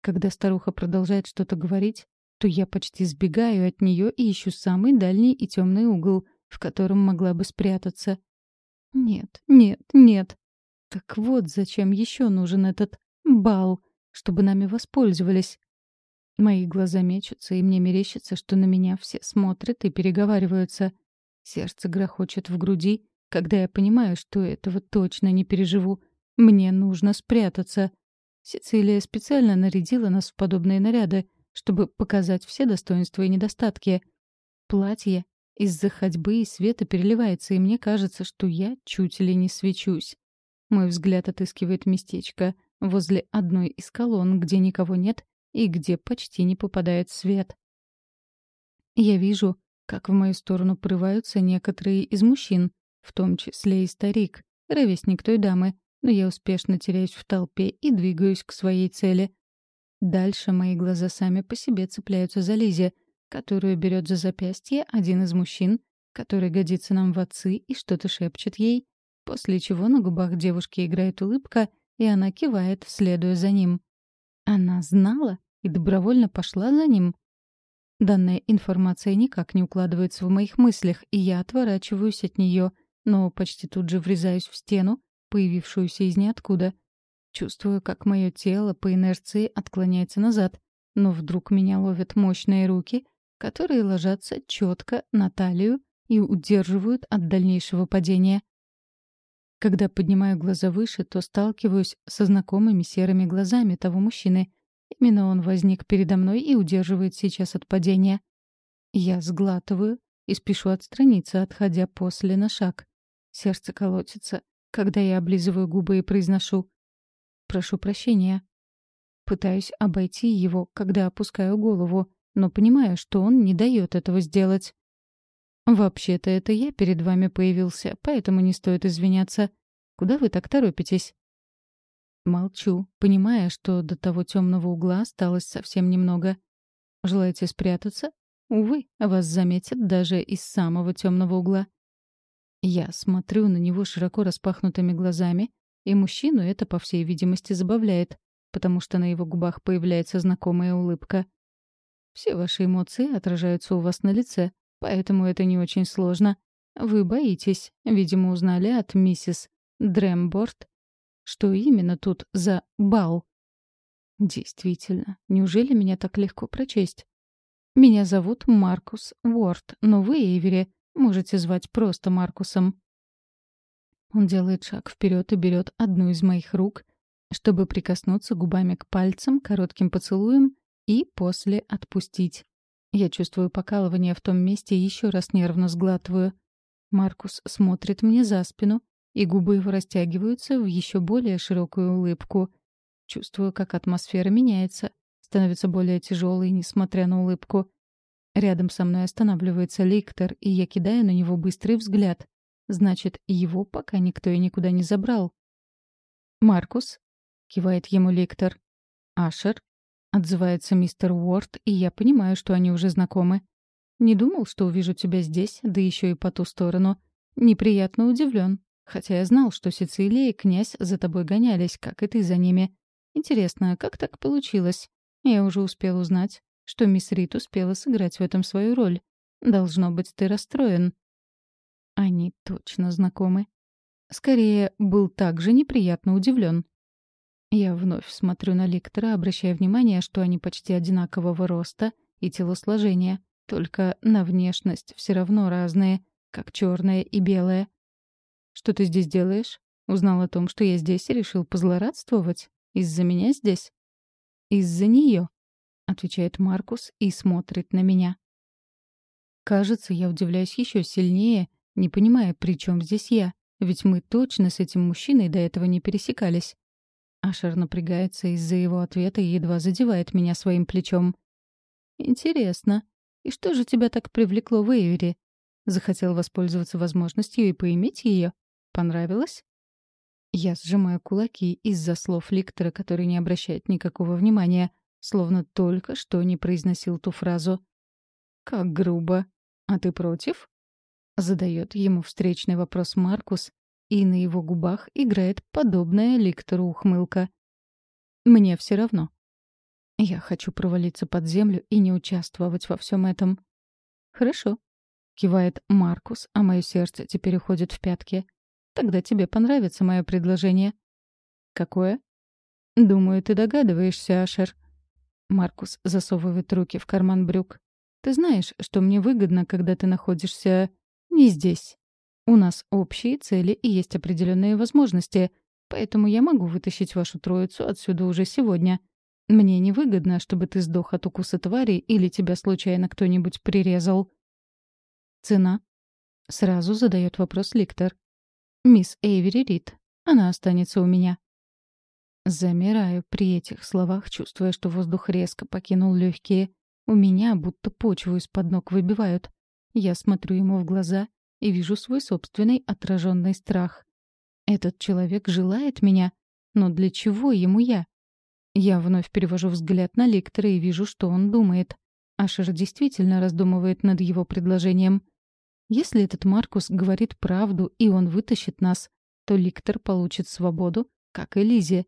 Когда старуха продолжает что-то говорить, то я почти сбегаю от нее и ищу самый дальний и темный угол, в котором могла бы спрятаться. Нет, нет, нет. Так вот, зачем еще нужен этот бал, чтобы нами воспользовались. Мои глаза мечутся, и мне мерещится, что на меня все смотрят и переговариваются. Сердце грохочет в груди, когда я понимаю, что этого точно не переживу. Мне нужно спрятаться. Сицилия специально нарядила нас в подобные наряды, чтобы показать все достоинства и недостатки. Платье из-за ходьбы и света переливается, и мне кажется, что я чуть ли не свечусь. Мой взгляд отыскивает местечко возле одной из колонн, где никого нет и где почти не попадает свет. Я вижу, как в мою сторону прорываются некоторые из мужчин, в том числе и старик, ровесник той дамы, но я успешно теряюсь в толпе и двигаюсь к своей цели. Дальше мои глаза сами по себе цепляются за Лизе, которую берет за запястье один из мужчин, который годится нам в отцы и что-то шепчет ей, после чего на губах девушки играет улыбка, и она кивает, следуя за ним. Она знала и добровольно пошла за ним. Данная информация никак не укладывается в моих мыслях, и я отворачиваюсь от нее, но почти тут же врезаюсь в стену, появившуюся из ниоткуда. Чувствую, как мое тело по инерции отклоняется назад, но вдруг меня ловят мощные руки, которые ложатся четко на талию и удерживают от дальнейшего падения. Когда поднимаю глаза выше, то сталкиваюсь со знакомыми серыми глазами того мужчины. Именно он возник передо мной и удерживает сейчас от падения. Я сглатываю и спешу отстраниться, отходя после на шаг. Сердце колотится, когда я облизываю губы и произношу «Прошу прощения». Пытаюсь обойти его, когда опускаю голову, но понимаю, что он не дает этого сделать. «Вообще-то это я перед вами появился, поэтому не стоит извиняться. Куда вы так торопитесь?» Молчу, понимая, что до того темного угла осталось совсем немного. «Желаете спрятаться?» Увы, вас заметят даже из самого темного угла. Я смотрю на него широко распахнутыми глазами, и мужчину это, по всей видимости, забавляет, потому что на его губах появляется знакомая улыбка. Все ваши эмоции отражаются у вас на лице, поэтому это не очень сложно. Вы боитесь, видимо, узнали от миссис Дремборд, что именно тут за бал. Действительно, неужели меня так легко прочесть? Меня зовут Маркус Уорд, но вы, Эйвери, можете звать просто Маркусом. Он делает шаг вперед и берет одну из моих рук, чтобы прикоснуться губами к пальцам коротким поцелуем и после отпустить. Я чувствую покалывание в том месте и еще раз нервно сглатываю. Маркус смотрит мне за спину, и губы его растягиваются в еще более широкую улыбку. Чувствую, как атмосфера меняется, становится более тяжелой, несмотря на улыбку. Рядом со мной останавливается Ликтор, и я кидаю на него быстрый взгляд. Значит, его пока никто и никуда не забрал. «Маркус?» кивает ему лектор. «Ашер?» — отзывается мистер Уорд, и я понимаю, что они уже знакомы. «Не думал, что увижу тебя здесь, да еще и по ту сторону. Неприятно удивлен, хотя я знал, что Сицилия и князь за тобой гонялись, как и ты за ними. Интересно, как так получилось? Я уже успел узнать, что мисс Рит успела сыграть в этом свою роль. Должно быть, ты расстроен. Они точно знакомы. Скорее, был также неприятно удивлен. Я вновь смотрю на Ликтора, обращая внимание, что они почти одинакового роста и телосложения, только на внешность все равно разные, как черное и белое. «Что ты здесь делаешь?» Узнал о том, что я здесь и решил позлорадствовать. Из-за меня здесь? Из-за нее, отвечает Маркус и смотрит на меня. Кажется, я удивляюсь еще сильнее, не понимая, при чем здесь я. Ведь мы точно с этим мужчиной до этого не пересекались. Ашер напрягается из-за его ответа и едва задевает меня своим плечом. «Интересно. И что же тебя так привлекло в Эйвери? Захотел воспользоваться возможностью и поиметь ее? Понравилось?» Я сжимаю кулаки из-за слов Ликтора, который не обращает никакого внимания, словно только что не произносил ту фразу. «Как грубо. А ты против?» Задает ему встречный вопрос Маркус, и на его губах играет подобная Ликтору ухмылка. «Мне все равно. Я хочу провалиться под землю и не участвовать во всем этом». «Хорошо», — кивает Маркус, а мое сердце теперь уходит в пятки. Тогда тебе понравится мое предложение». «Какое?» «Думаю, ты догадываешься, Ашер». Маркус засовывает руки в карман брюк. «Ты знаешь, что мне выгодно, когда ты находишься не здесь. У нас общие цели и есть определенные возможности, поэтому я могу вытащить вашу троицу отсюда уже сегодня. Мне невыгодно, чтобы ты сдох от укуса твари или тебя случайно кто-нибудь прирезал». «Цена?» — сразу задает вопрос Ликтор. Мисс Эйвери Рид. Она останется у меня. Замираю при этих словах, чувствуя, что воздух резко покинул легкие. У меня будто почву из-под ног выбивают. Я смотрю ему в глаза и вижу свой собственный отраженный страх. Этот человек желает меня, но для чего ему я? Я вновь перевожу взгляд на Ликтора и вижу, что он думает. Ашер действительно раздумывает над его предложением. Если этот Маркус говорит правду, и он вытащит нас, то Ликтор получит свободу, как и Лизе.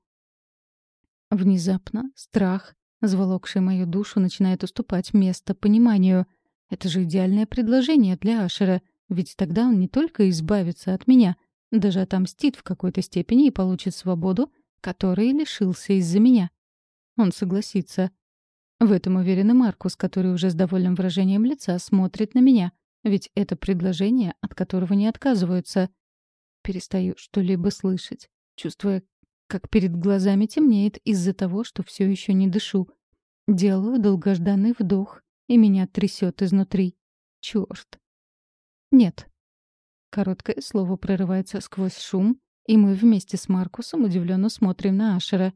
Внезапно страх, заволокший мою душу, начинает уступать место пониманию. Это же идеальное предложение для Ашера, ведь тогда он не только избавится от меня, даже отомстит в какой-то степени и получит свободу, которой лишился из-за меня. Он согласится. В этом уверен и Маркус, который уже с довольным выражением лица смотрит на меня — ведь это предложение, от которого не отказываются. Перестаю что-либо слышать, чувствуя, как перед глазами темнеет из-за того, что все еще не дышу. Делаю долгожданный вдох, и меня трясет изнутри. Черт. Нет. Короткое слово прорывается сквозь шум, и мы вместе с Маркусом удивленно смотрим на Ашера.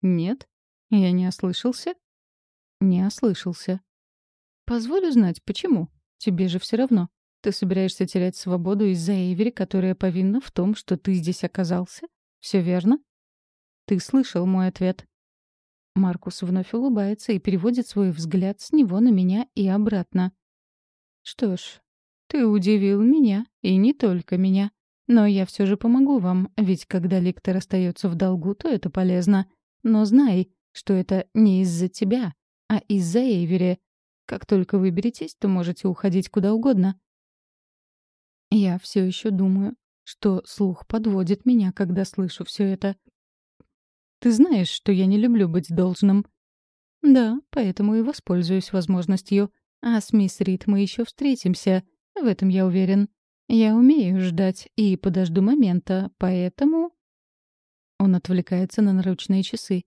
Нет? Я не ослышался? Не ослышался. Позволю знать, почему. Тебе же все равно. Ты собираешься терять свободу из-за Эйвери, которая повинна в том, что ты здесь оказался? Все верно? Ты слышал мой ответ. Маркус вновь улыбается и переводит свой взгляд с него на меня и обратно. Что ж, ты удивил меня, и не только меня. Но я все же помогу вам, ведь когда ликтор остается в долгу, то это полезно. Но знай, что это не из-за тебя, а из-за Эйвери, как только выберетесь, то можете уходить куда угодно. Я все еще думаю, что слух подводит меня, когда слышу все это. Ты знаешь, что я не люблю быть должным. Да, поэтому и воспользуюсь возможностью. А с мисс Рид мы еще встретимся. В этом я уверен. Я умею ждать и подожду момента, поэтому... Он отвлекается на наручные часы.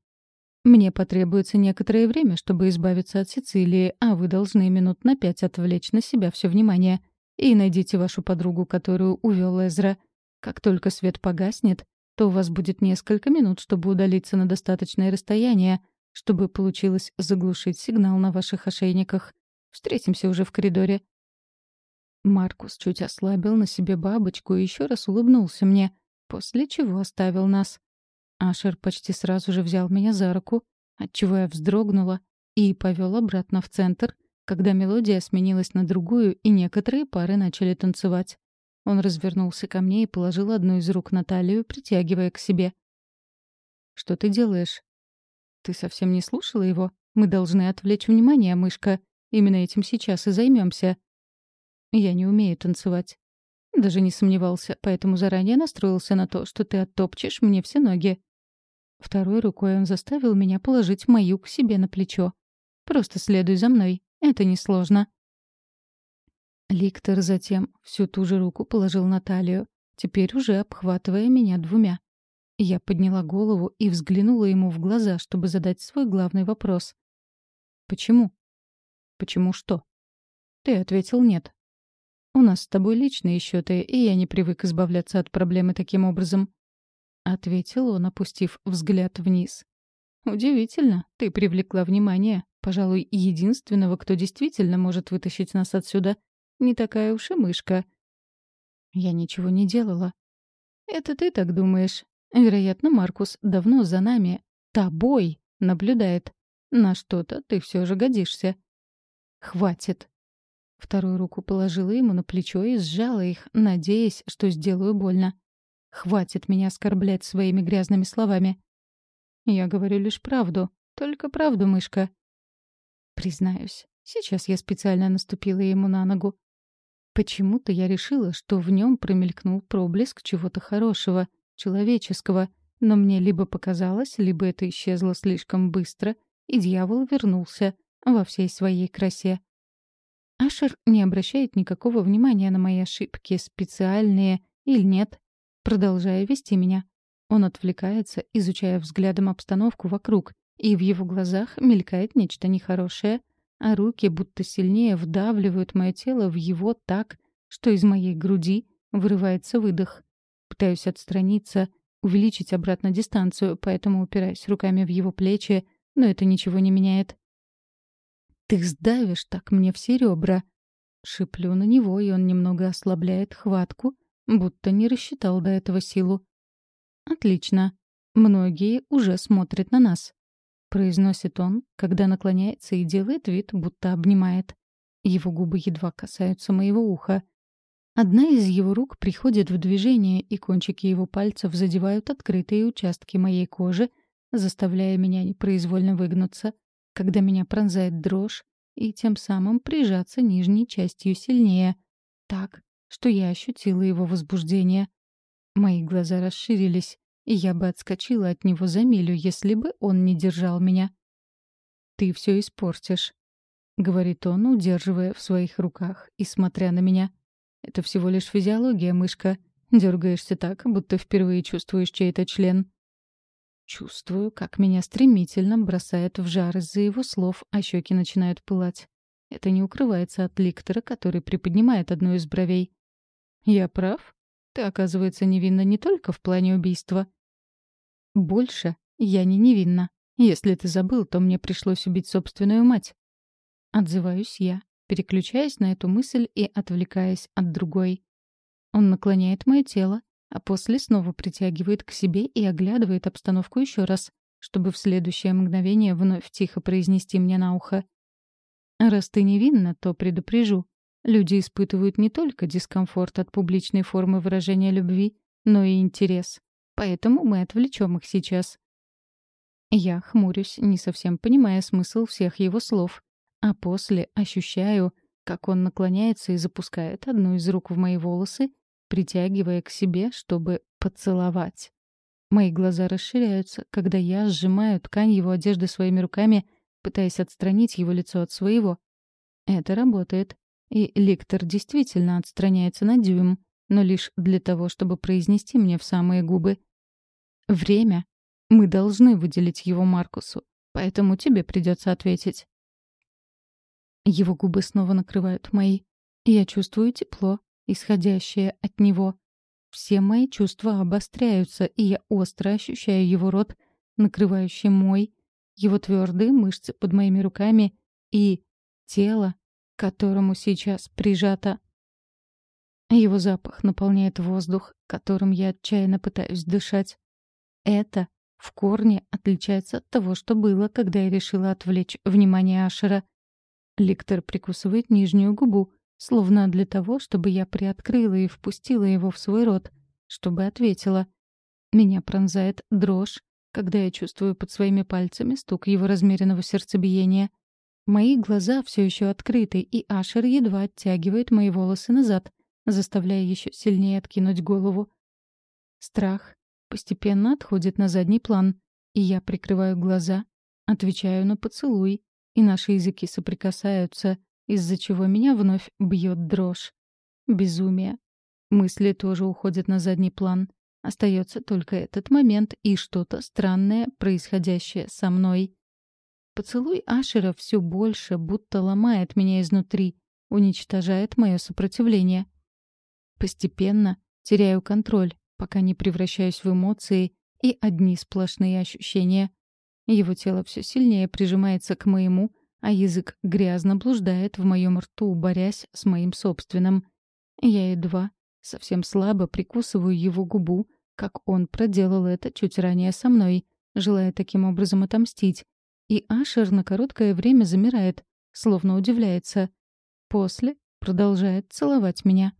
Мне потребуется некоторое время, чтобы избавиться от Сицилии, а вы должны минут на пять отвлечь на себя все внимание. И найдите вашу подругу, которую увел Эзра. Как только свет погаснет, то у вас будет несколько минут, чтобы удалиться на достаточное расстояние, чтобы получилось заглушить сигнал на ваших ошейниках. Встретимся уже в коридоре. Маркус чуть ослабил на себе бабочку и еще раз улыбнулся мне, после чего оставил нас. Ашер почти сразу же взял меня за руку, отчего я вздрогнула, и повел обратно в центр, когда мелодия сменилась на другую, и некоторые пары начали танцевать. Он развернулся ко мне и положил одну из рук на талию, притягивая к себе. «Что ты делаешь?» «Ты совсем не слушала его? Мы должны отвлечь внимание, мышка. Именно этим сейчас и займемся. «Я не умею танцевать». Даже не сомневался, поэтому заранее настроился на то, что ты оттопчешь мне все ноги. Второй рукой он заставил меня положить мою к себе на плечо. «Просто следуй за мной. Это несложно». Ликтор затем всю ту же руку положил на талию, теперь уже обхватывая меня двумя. Я подняла голову и взглянула ему в глаза, чтобы задать свой главный вопрос. «Почему?» «Почему что?» Ты ответил «нет». «У нас с тобой личные счеты, и я не привык избавляться от проблемы таким образом», — ответил он, опустив взгляд вниз. «Удивительно. Ты привлекла внимание. Пожалуй, единственного, кто действительно может вытащить нас отсюда. Не такая уж и мышка». «Я ничего не делала». «Это ты так думаешь. Вероятно, Маркус давно за нами, тобой, наблюдает. На что-то ты все же годишься». «Хватит», Вторую руку положила ему на плечо и сжала их, надеясь, что сделаю больно. Хватит меня оскорблять своими грязными словами. Я говорю лишь правду. Только правду, мышка. Признаюсь, сейчас я специально наступила ему на ногу. Почему-то я решила, что в нем промелькнул проблеск чего-то хорошего, человеческого, но мне либо показалось, либо это исчезло слишком быстро, и дьявол вернулся во всей своей красе. Ашер не обращает никакого внимания на мои ошибки, специальные или нет, продолжая вести меня. Он отвлекается, изучая взглядом обстановку вокруг, и в его глазах мелькает нечто нехорошее, а руки будто сильнее вдавливают мое тело в его так, что из моей груди вырывается выдох. Пытаюсь отстраниться, увеличить обратно дистанцию, поэтому упираюсь руками в его плечи, но это ничего не меняет. «Ты сдавишь так мне все ребра!» Шиплю на него, и он немного ослабляет хватку, будто не рассчитал до этого силу. «Отлично. Многие уже смотрят на нас», — произносит он, когда наклоняется и делает вид, будто обнимает. Его губы едва касаются моего уха. Одна из его рук приходит в движение, и кончики его пальцев задевают открытые участки моей кожи, заставляя меня непроизвольно выгнуться — когда меня пронзает дрожь, и тем самым прижаться нижней частью сильнее, так, что я ощутила его возбуждение. Мои глаза расширились, и я бы отскочила от него за милю, если бы он не держал меня. «Ты все испортишь», — говорит он, удерживая в своих руках и смотря на меня. «Это всего лишь физиология, мышка. Дергаешься так, будто впервые чувствуешь чей-то член. Чувствую, как меня стремительно бросает в жар из-за его слов, а щеки начинают пылать. Это не укрывается от ликтора, который приподнимает одну из бровей. «Я прав? Ты, оказывается, невинна не только в плане убийства». «Больше я не невинна. Если ты забыл, то мне пришлось убить собственную мать». Отзываюсь я, переключаясь на эту мысль и отвлекаясь от другой. Он наклоняет мое тело, а после снова притягивает к себе и оглядывает обстановку еще раз, чтобы в следующее мгновение вновь тихо произнести мне на ухо. «Раз ты невинна, то предупрежу. Люди испытывают не только дискомфорт от публичной формы выражения любви, но и интерес. Поэтому мы отвлечем их сейчас». Я хмурюсь, не совсем понимая смысл всех его слов, а после ощущаю, как он наклоняется и запускает одну из рук в мои волосы притягивая к себе, чтобы поцеловать. Мои глаза расширяются, когда я сжимаю ткань его одежды своими руками, пытаясь отстранить его лицо от своего. Это работает. И Ликтор действительно отстраняется на дюйм, но лишь для того, чтобы произнести мне в самые губы. «Время. Мы должны выделить его Маркусу, поэтому тебе придется ответить». Его губы снова накрывают мои. Я чувствую тепло, исходящее от него. Все мои чувства обостряются, и я остро ощущаю его рот, накрывающий мой, его твердые мышцы под моими руками и тело, которому сейчас прижато. Его запах наполняет воздух, которым я отчаянно пытаюсь дышать. Это в корне отличается от того, что было, когда я решила отвлечь внимание Ашера. Ликтор прикусывает нижнюю губу, словно для того, чтобы я приоткрыла и впустила его в свой рот, чтобы ответила. Меня пронзает дрожь, когда я чувствую под своими пальцами стук его размеренного сердцебиения. Мои глаза все еще открыты, и Ашер едва оттягивает мои волосы назад, заставляя еще сильнее откинуть голову. Страх постепенно отходит на задний план, и я прикрываю глаза, отвечаю на поцелуй, и наши языки соприкасаются, из-за чего меня вновь бьет дрожь. Безумие. Мысли тоже уходят на задний план. Остается только этот момент и что-то странное, происходящее со мной. Поцелуй Ашера все больше будто ломает меня изнутри, уничтожает мое сопротивление. Постепенно теряю контроль, пока не превращаюсь в эмоции и одни сплошные ощущения. Его тело все сильнее прижимается к моему, а язык грязно блуждает в моем рту, борясь с моим собственным. Я едва, совсем слабо прикусываю его губу, как он проделал это чуть ранее со мной, желая таким образом отомстить. И Ашер на короткое время замирает, словно удивляется. После продолжает целовать меня.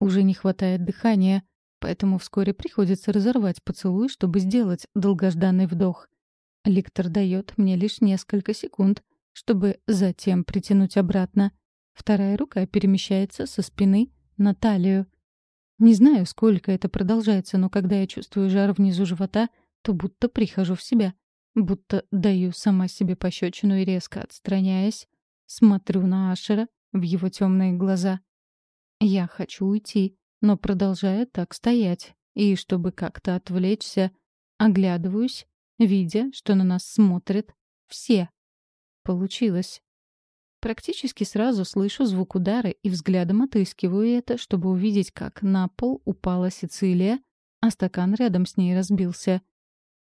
Уже не хватает дыхания, поэтому вскоре приходится разорвать поцелуй, чтобы сделать долгожданный вдох. Ликтор дает мне лишь несколько секунд, чтобы затем притянуть обратно. Вторая рука перемещается со спины на талию. Не знаю, сколько это продолжается, но когда я чувствую жар внизу живота, то будто прихожу в себя. Будто даю сама себе пощечину и резко отстраняясь, смотрю на Ашера в его темные глаза. Я хочу уйти, но продолжаю так стоять, и, чтобы как-то отвлечься, оглядываюсь видя, что на нас смотрят все. Получилось. Практически сразу слышу звук удара и взглядом отыскиваю это, чтобы увидеть, как на пол упала Сицилия, а стакан рядом с ней разбился.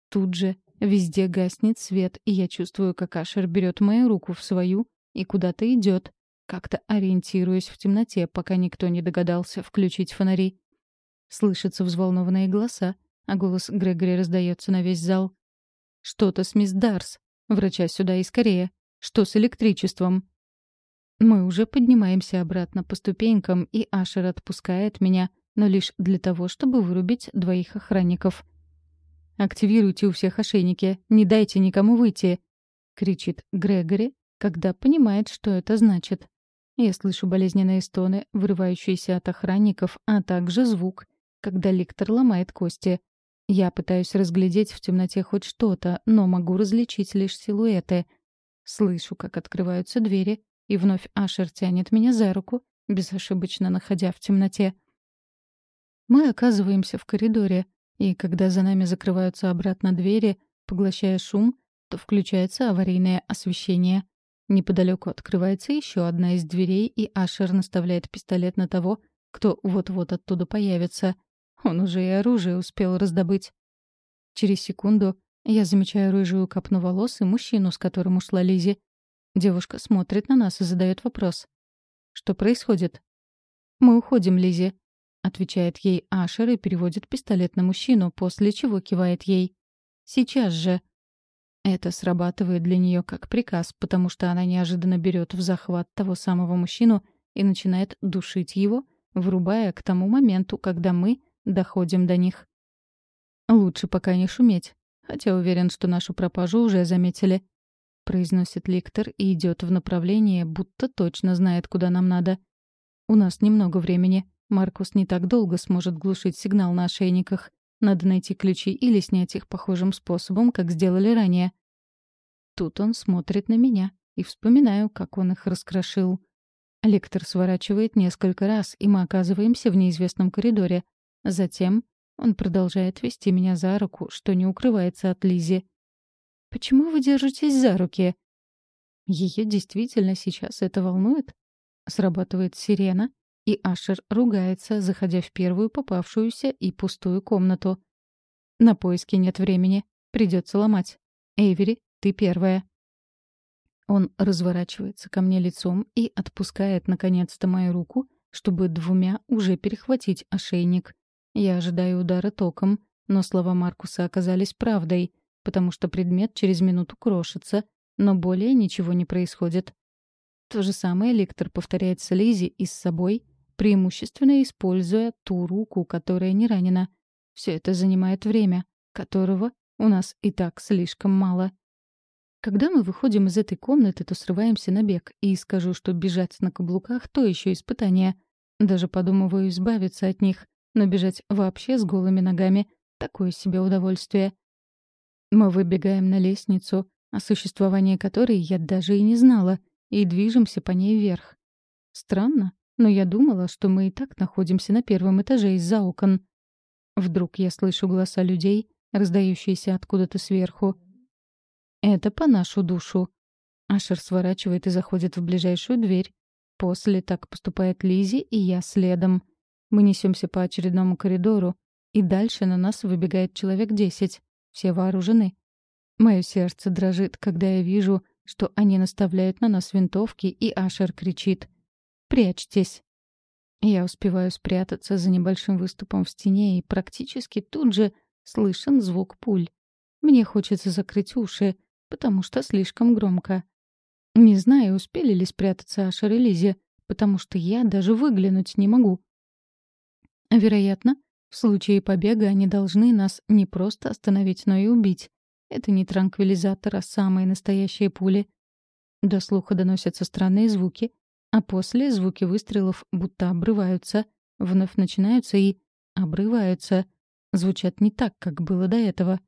Тут же везде гаснет свет, и я чувствую, как Ашер берет мою руку в свою и куда-то идет, как-то ориентируясь в темноте, пока никто не догадался включить фонари. Слышатся взволнованные голоса, а голос Грегори раздается на весь зал. Что-то с мисс Дарс. Врача сюда и скорее. Что с электричеством? Мы уже поднимаемся обратно по ступенькам, и Ашер отпускает меня, но лишь для того, чтобы вырубить двоих охранников. «Активируйте у всех ошейники, не дайте никому выйти!» — кричит Грегори, когда понимает, что это значит. Я слышу болезненные стоны, вырывающиеся от охранников, а также звук, когда ликтор ломает кости. Я пытаюсь разглядеть в темноте хоть что-то, но могу различить лишь силуэты. Слышу, как открываются двери, и вновь Ашер тянет меня за руку, безошибочно находя в темноте. Мы оказываемся в коридоре, и когда за нами закрываются обратно двери, поглощая шум, то включается аварийное освещение. Неподалеку открывается еще одна из дверей, и Ашер наставляет пистолет на того, кто вот-вот оттуда появится — он уже и оружие успел раздобыть. Через секунду я замечаю рыжую копну волос и мужчину, с которым ушла Лизи. Девушка смотрит на нас и задает вопрос. «Что происходит?» «Мы уходим, Лизи», — отвечает ей Ашер и переводит пистолет на мужчину, после чего кивает ей. «Сейчас же». Это срабатывает для нее как приказ, потому что она неожиданно берет в захват того самого мужчину и начинает душить его, врубая к тому моменту, когда мы доходим до них. «Лучше пока не шуметь, хотя уверен, что нашу пропажу уже заметили», — произносит Ликтор и идет в направлении, будто точно знает, куда нам надо. «У нас немного времени. Маркус не так долго сможет глушить сигнал на ошейниках. Надо найти ключи или снять их похожим способом, как сделали ранее». Тут он смотрит на меня, и вспоминаю, как он их раскрошил. Лектор сворачивает несколько раз, и мы оказываемся в неизвестном коридоре, Затем он продолжает вести меня за руку, что не укрывается от Лизи. «Почему вы держитесь за руки?» Ее действительно сейчас это волнует? Срабатывает сирена, и Ашер ругается, заходя в первую попавшуюся и пустую комнату. На поиски нет времени. Придется ломать. Эйвери, ты первая. Он разворачивается ко мне лицом и отпускает наконец-то мою руку, чтобы двумя уже перехватить ошейник. Я ожидаю удара током, но слова Маркуса оказались правдой, потому что предмет через минуту крошится, но более ничего не происходит. То же самое Ликтор повторяет с Лизи и с собой, преимущественно используя ту руку, которая не ранена. Все это занимает время, которого у нас и так слишком мало. Когда мы выходим из этой комнаты, то срываемся на бег, и скажу, что бежать на каблуках — то еще испытание. Даже подумываю избавиться от них, но бежать вообще с голыми ногами — такое себе удовольствие. Мы выбегаем на лестницу, о существовании которой я даже и не знала, и движемся по ней вверх. Странно, но я думала, что мы и так находимся на первом этаже из-за окон. Вдруг я слышу голоса людей, раздающиеся откуда-то сверху. «Это по нашу душу». Ашер сворачивает и заходит в ближайшую дверь. После так поступает Лизи и я следом. Мы несемся по очередному коридору, и дальше на нас выбегает человек десять. Все вооружены. Мое сердце дрожит, когда я вижу, что они наставляют на нас винтовки, и Ашер кричит «Прячьтесь!». Я успеваю спрятаться за небольшим выступом в стене, и практически тут же слышен звук пуль. Мне хочется закрыть уши, потому что слишком громко. Не знаю, успели ли спрятаться Ашер и Лизи, потому что я даже выглянуть не могу. Вероятно, в случае побега они должны нас не просто остановить, но и убить. Это не транквилизатор, а самые настоящие пули. До слуха доносятся странные звуки, а после звуки выстрелов будто обрываются, вновь начинаются и обрываются. Звучат не так, как было до этого.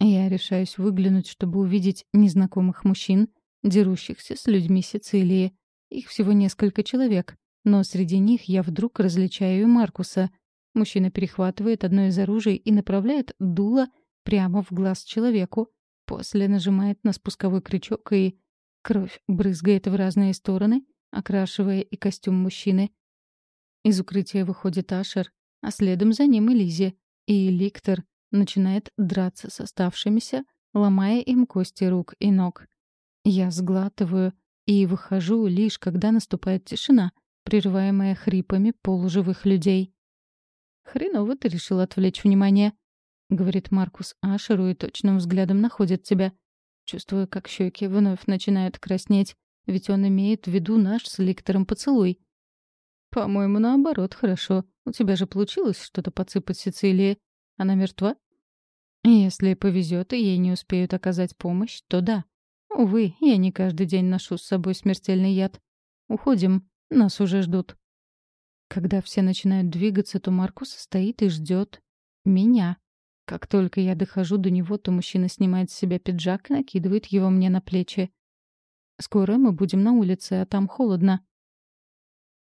Я решаюсь выглянуть, чтобы увидеть незнакомых мужчин, дерущихся с людьми Сицилии. Их всего несколько человек, но среди них я вдруг различаю Маркуса. Мужчина перехватывает одно из оружий и направляет дуло прямо в глаз человеку. После нажимает на спусковой крючок, и кровь брызгает в разные стороны, окрашивая и костюм мужчины. Из укрытия выходит Ашер, а следом за ним и Лизи. И Ликтор начинает драться с оставшимися, ломая им кости рук и ног. Я сглатываю и выхожу лишь когда наступает тишина, прерываемая хрипами полуживых людей. «Хреново ты решил отвлечь внимание», — говорит Маркус Ашеру и точным взглядом находит тебя. Чувствую, как щеки вновь начинают краснеть, ведь он имеет в виду наш с Ликтором поцелуй. «По-моему, наоборот, хорошо. У тебя же получилось что-то подсыпать Сицилии. Она мертва?» «Если повезет, и ей не успеют оказать помощь, то да. Увы, я не каждый день ношу с собой смертельный яд. Уходим, нас уже ждут». Когда все начинают двигаться, то Маркус стоит и ждет меня. Как только я дохожу до него, то мужчина снимает с себя пиджак и накидывает его мне на плечи. Скоро мы будем на улице, а там холодно.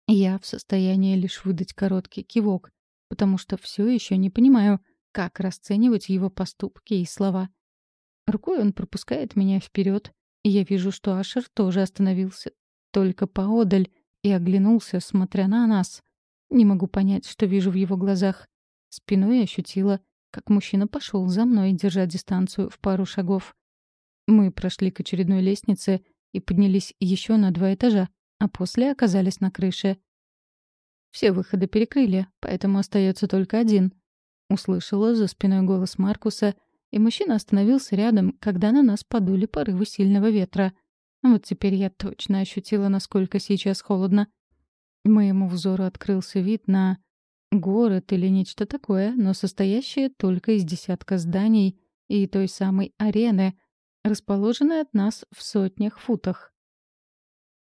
Я в состоянии лишь выдать короткий кивок, потому что все еще не понимаю, как расценивать его поступки и слова. Рукой он пропускает меня вперед, и я вижу, что Ашер тоже остановился, только поодаль, и оглянулся, смотря на нас. Не могу понять, что вижу в его глазах. Спиной ощутила, как мужчина пошел за мной, держа дистанцию в пару шагов. Мы прошли к очередной лестнице и поднялись еще на два этажа, а после оказались на крыше. Все выходы перекрыли, поэтому остается только один. Услышала за спиной голос Маркуса, и мужчина остановился рядом, когда на нас подули порывы сильного ветра. Вот теперь я точно ощутила, насколько сейчас холодно. Моему взору открылся вид на Город или нечто такое, но состоящее только из десятка зданий и той самой арены, расположенной от нас в сотнях футах.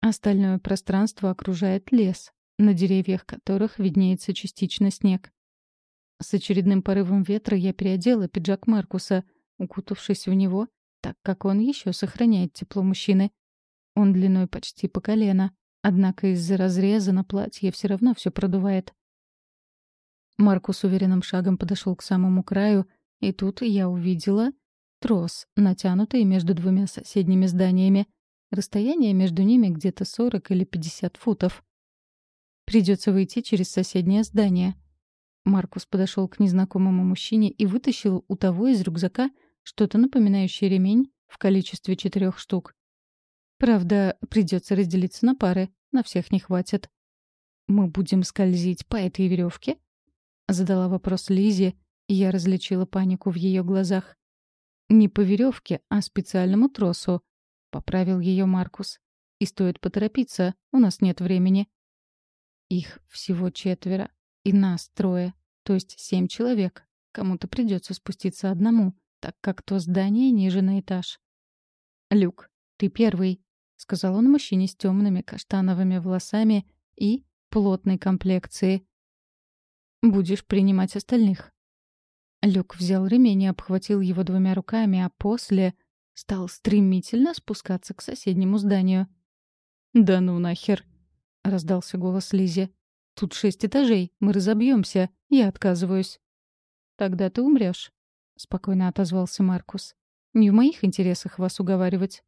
Остальное пространство окружает лес, на деревьях которых виднеется частично снег. С очередным порывом ветра я переодела пиджак Маркуса, укутавшись в него, так как он еще сохраняет тепло мужчины. Он длиной почти по колено, однако из-за разреза на платье все равно все продувает. Маркус уверенным шагом подошел к самому краю, и тут я увидела трос, натянутый между двумя соседними зданиями. Расстояние между ними где-то 40 или 50 футов. Придется выйти через соседнее здание. Маркус подошел к незнакомому мужчине и вытащил у того из рюкзака что-то напоминающее ремень в количестве четырех штук. Правда, придется разделиться на пары, на всех не хватит. Мы будем скользить по этой веревке? Задала вопрос Лизе, Я различила панику в ее глазах. «Не по веревке, а специальному тросу», — поправил ее Маркус. «И стоит поторопиться, у нас нет времени». Их всего четверо, и нас трое, то есть семь человек. Кому-то придется спуститься одному, так как то здание ниже на этаж. «Люк, ты первый», — сказал он мужчине с темными каштановыми волосами и плотной комплекции. «Будешь принимать остальных». Люк взял ремень и обхватил его двумя руками, а после стал стремительно спускаться к соседнему зданию. «Да ну нахер!» — раздался голос Лизи. «Тут шесть этажей, мы разобьемся, я отказываюсь». «Тогда ты умрешь», — спокойно отозвался Маркус. «Не в моих интересах вас уговаривать».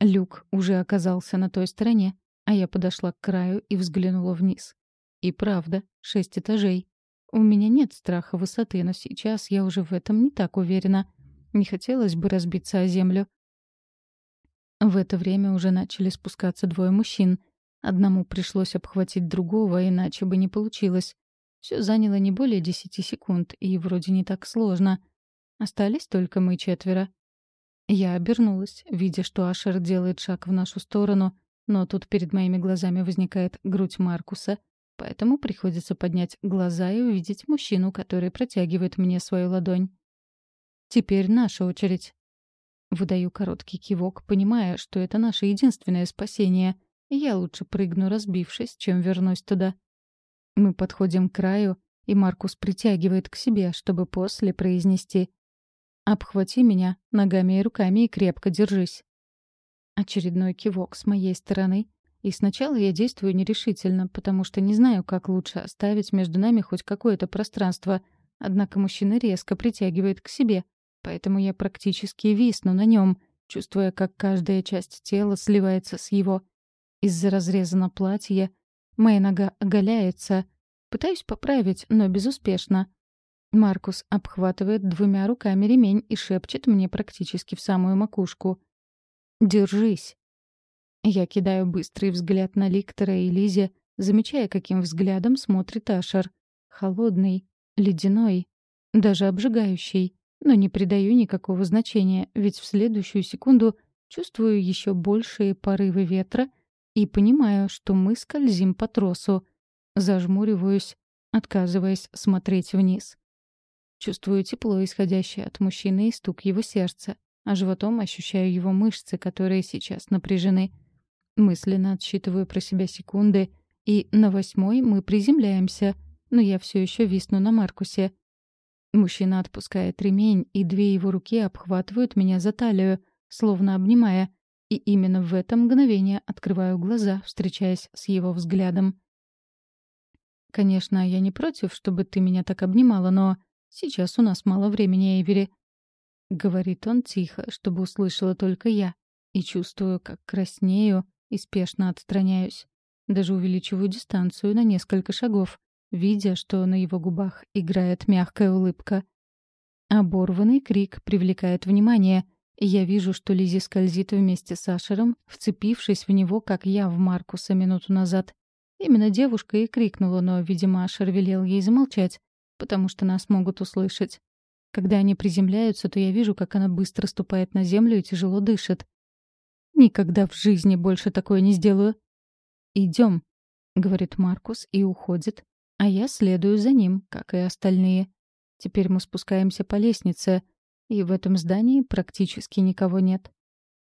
Люк уже оказался на той стороне, а я подошла к краю и взглянула вниз. И правда, шесть этажей. У меня нет страха высоты, но сейчас я уже в этом не так уверена. Не хотелось бы разбиться о землю. В это время уже начали спускаться двое мужчин. Одному пришлось обхватить другого, иначе бы не получилось. Все заняло не более десяти секунд, и вроде не так сложно. Остались только мы четверо. Я обернулась, видя, что Ашер делает шаг в нашу сторону, но тут перед моими глазами возникает грудь Маркуса — Поэтому приходится поднять глаза и увидеть мужчину, который протягивает мне свою ладонь. Теперь наша очередь. Выдаю короткий кивок, понимая, что это наше единственное спасение, я лучше прыгну, разбившись, чем вернусь туда. Мы подходим к краю, и Маркус притягивает к себе, чтобы после произнести «Обхвати меня ногами и руками и крепко держись». Очередной кивок с моей стороны, и сначала я действую нерешительно, потому что не знаю, как лучше оставить между нами хоть какое-то пространство. Однако мужчина резко притягивает к себе, поэтому я практически висну на нем, чувствуя, как каждая часть тела сливается с его. Из-за разреза на платье моя нога оголяется. Пытаюсь поправить, но безуспешно. Маркус обхватывает двумя руками ремень и шепчет мне практически в самую макушку. «Держись!» Я кидаю быстрый взгляд на Ликтора и Лизе, замечая, каким взглядом смотрит Ашер. Холодный, ледяной, даже обжигающий. Но не придаю никакого значения, ведь в следующую секунду чувствую еще большие порывы ветра и понимаю, что мы скользим по тросу. Зажмуриваюсь, отказываясь смотреть вниз. Чувствую тепло, исходящее от мужчины, и стук его сердца, а животом ощущаю его мышцы, которые сейчас напряжены — Мысленно отсчитываю про себя секунды, и на восьмой мы приземляемся, но я все еще висну на Маркусе. Мужчина отпускает ремень, и две его руки обхватывают меня за талию, словно обнимая, и именно в это мгновение открываю глаза, встречаясь с его взглядом. «Конечно, я не против, чтобы ты меня так обнимала, но сейчас у нас мало времени, Эйвери», — говорит он тихо, чтобы услышала только я, и чувствую, как краснею, и спешно отстраняюсь. Даже увеличиваю дистанцию на несколько шагов, видя, что на его губах играет мягкая улыбка. Оборванный крик привлекает внимание, и я вижу, что Лизи скользит вместе с Ашером, вцепившись в него, как я в Маркуса минуту назад. Именно девушка и крикнула, но, видимо, Ашер велел ей замолчать, потому что нас могут услышать. Когда они приземляются, то я вижу, как она быстро ступает на землю и тяжело дышит. Никогда в жизни больше такое не сделаю. Идем, говорит Маркус и уходит, а я следую за ним, как и остальные. Теперь мы спускаемся по лестнице, и в этом здании практически никого нет.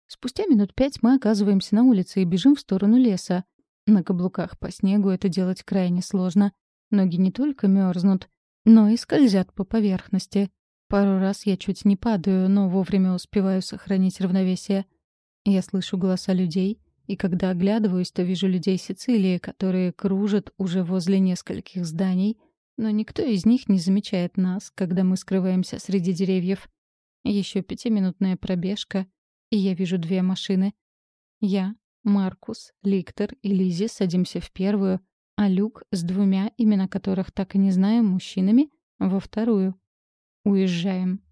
Спустя минут пять мы оказываемся на улице и бежим в сторону леса. На каблуках по снегу это делать крайне сложно. Ноги не только мерзнут, но и скользят по поверхности. Пару раз я чуть не падаю, но вовремя успеваю сохранить равновесие — я слышу голоса людей, и когда оглядываюсь, то вижу людей Сицилии, которые кружат уже возле нескольких зданий, но никто из них не замечает нас, когда мы скрываемся среди деревьев. Еще пятиминутная пробежка, и я вижу две машины. Я, Маркус, Ликтор и Лизи садимся в первую, а Люк с двумя, имена которых так и не знаю, мужчинами, во вторую. Уезжаем.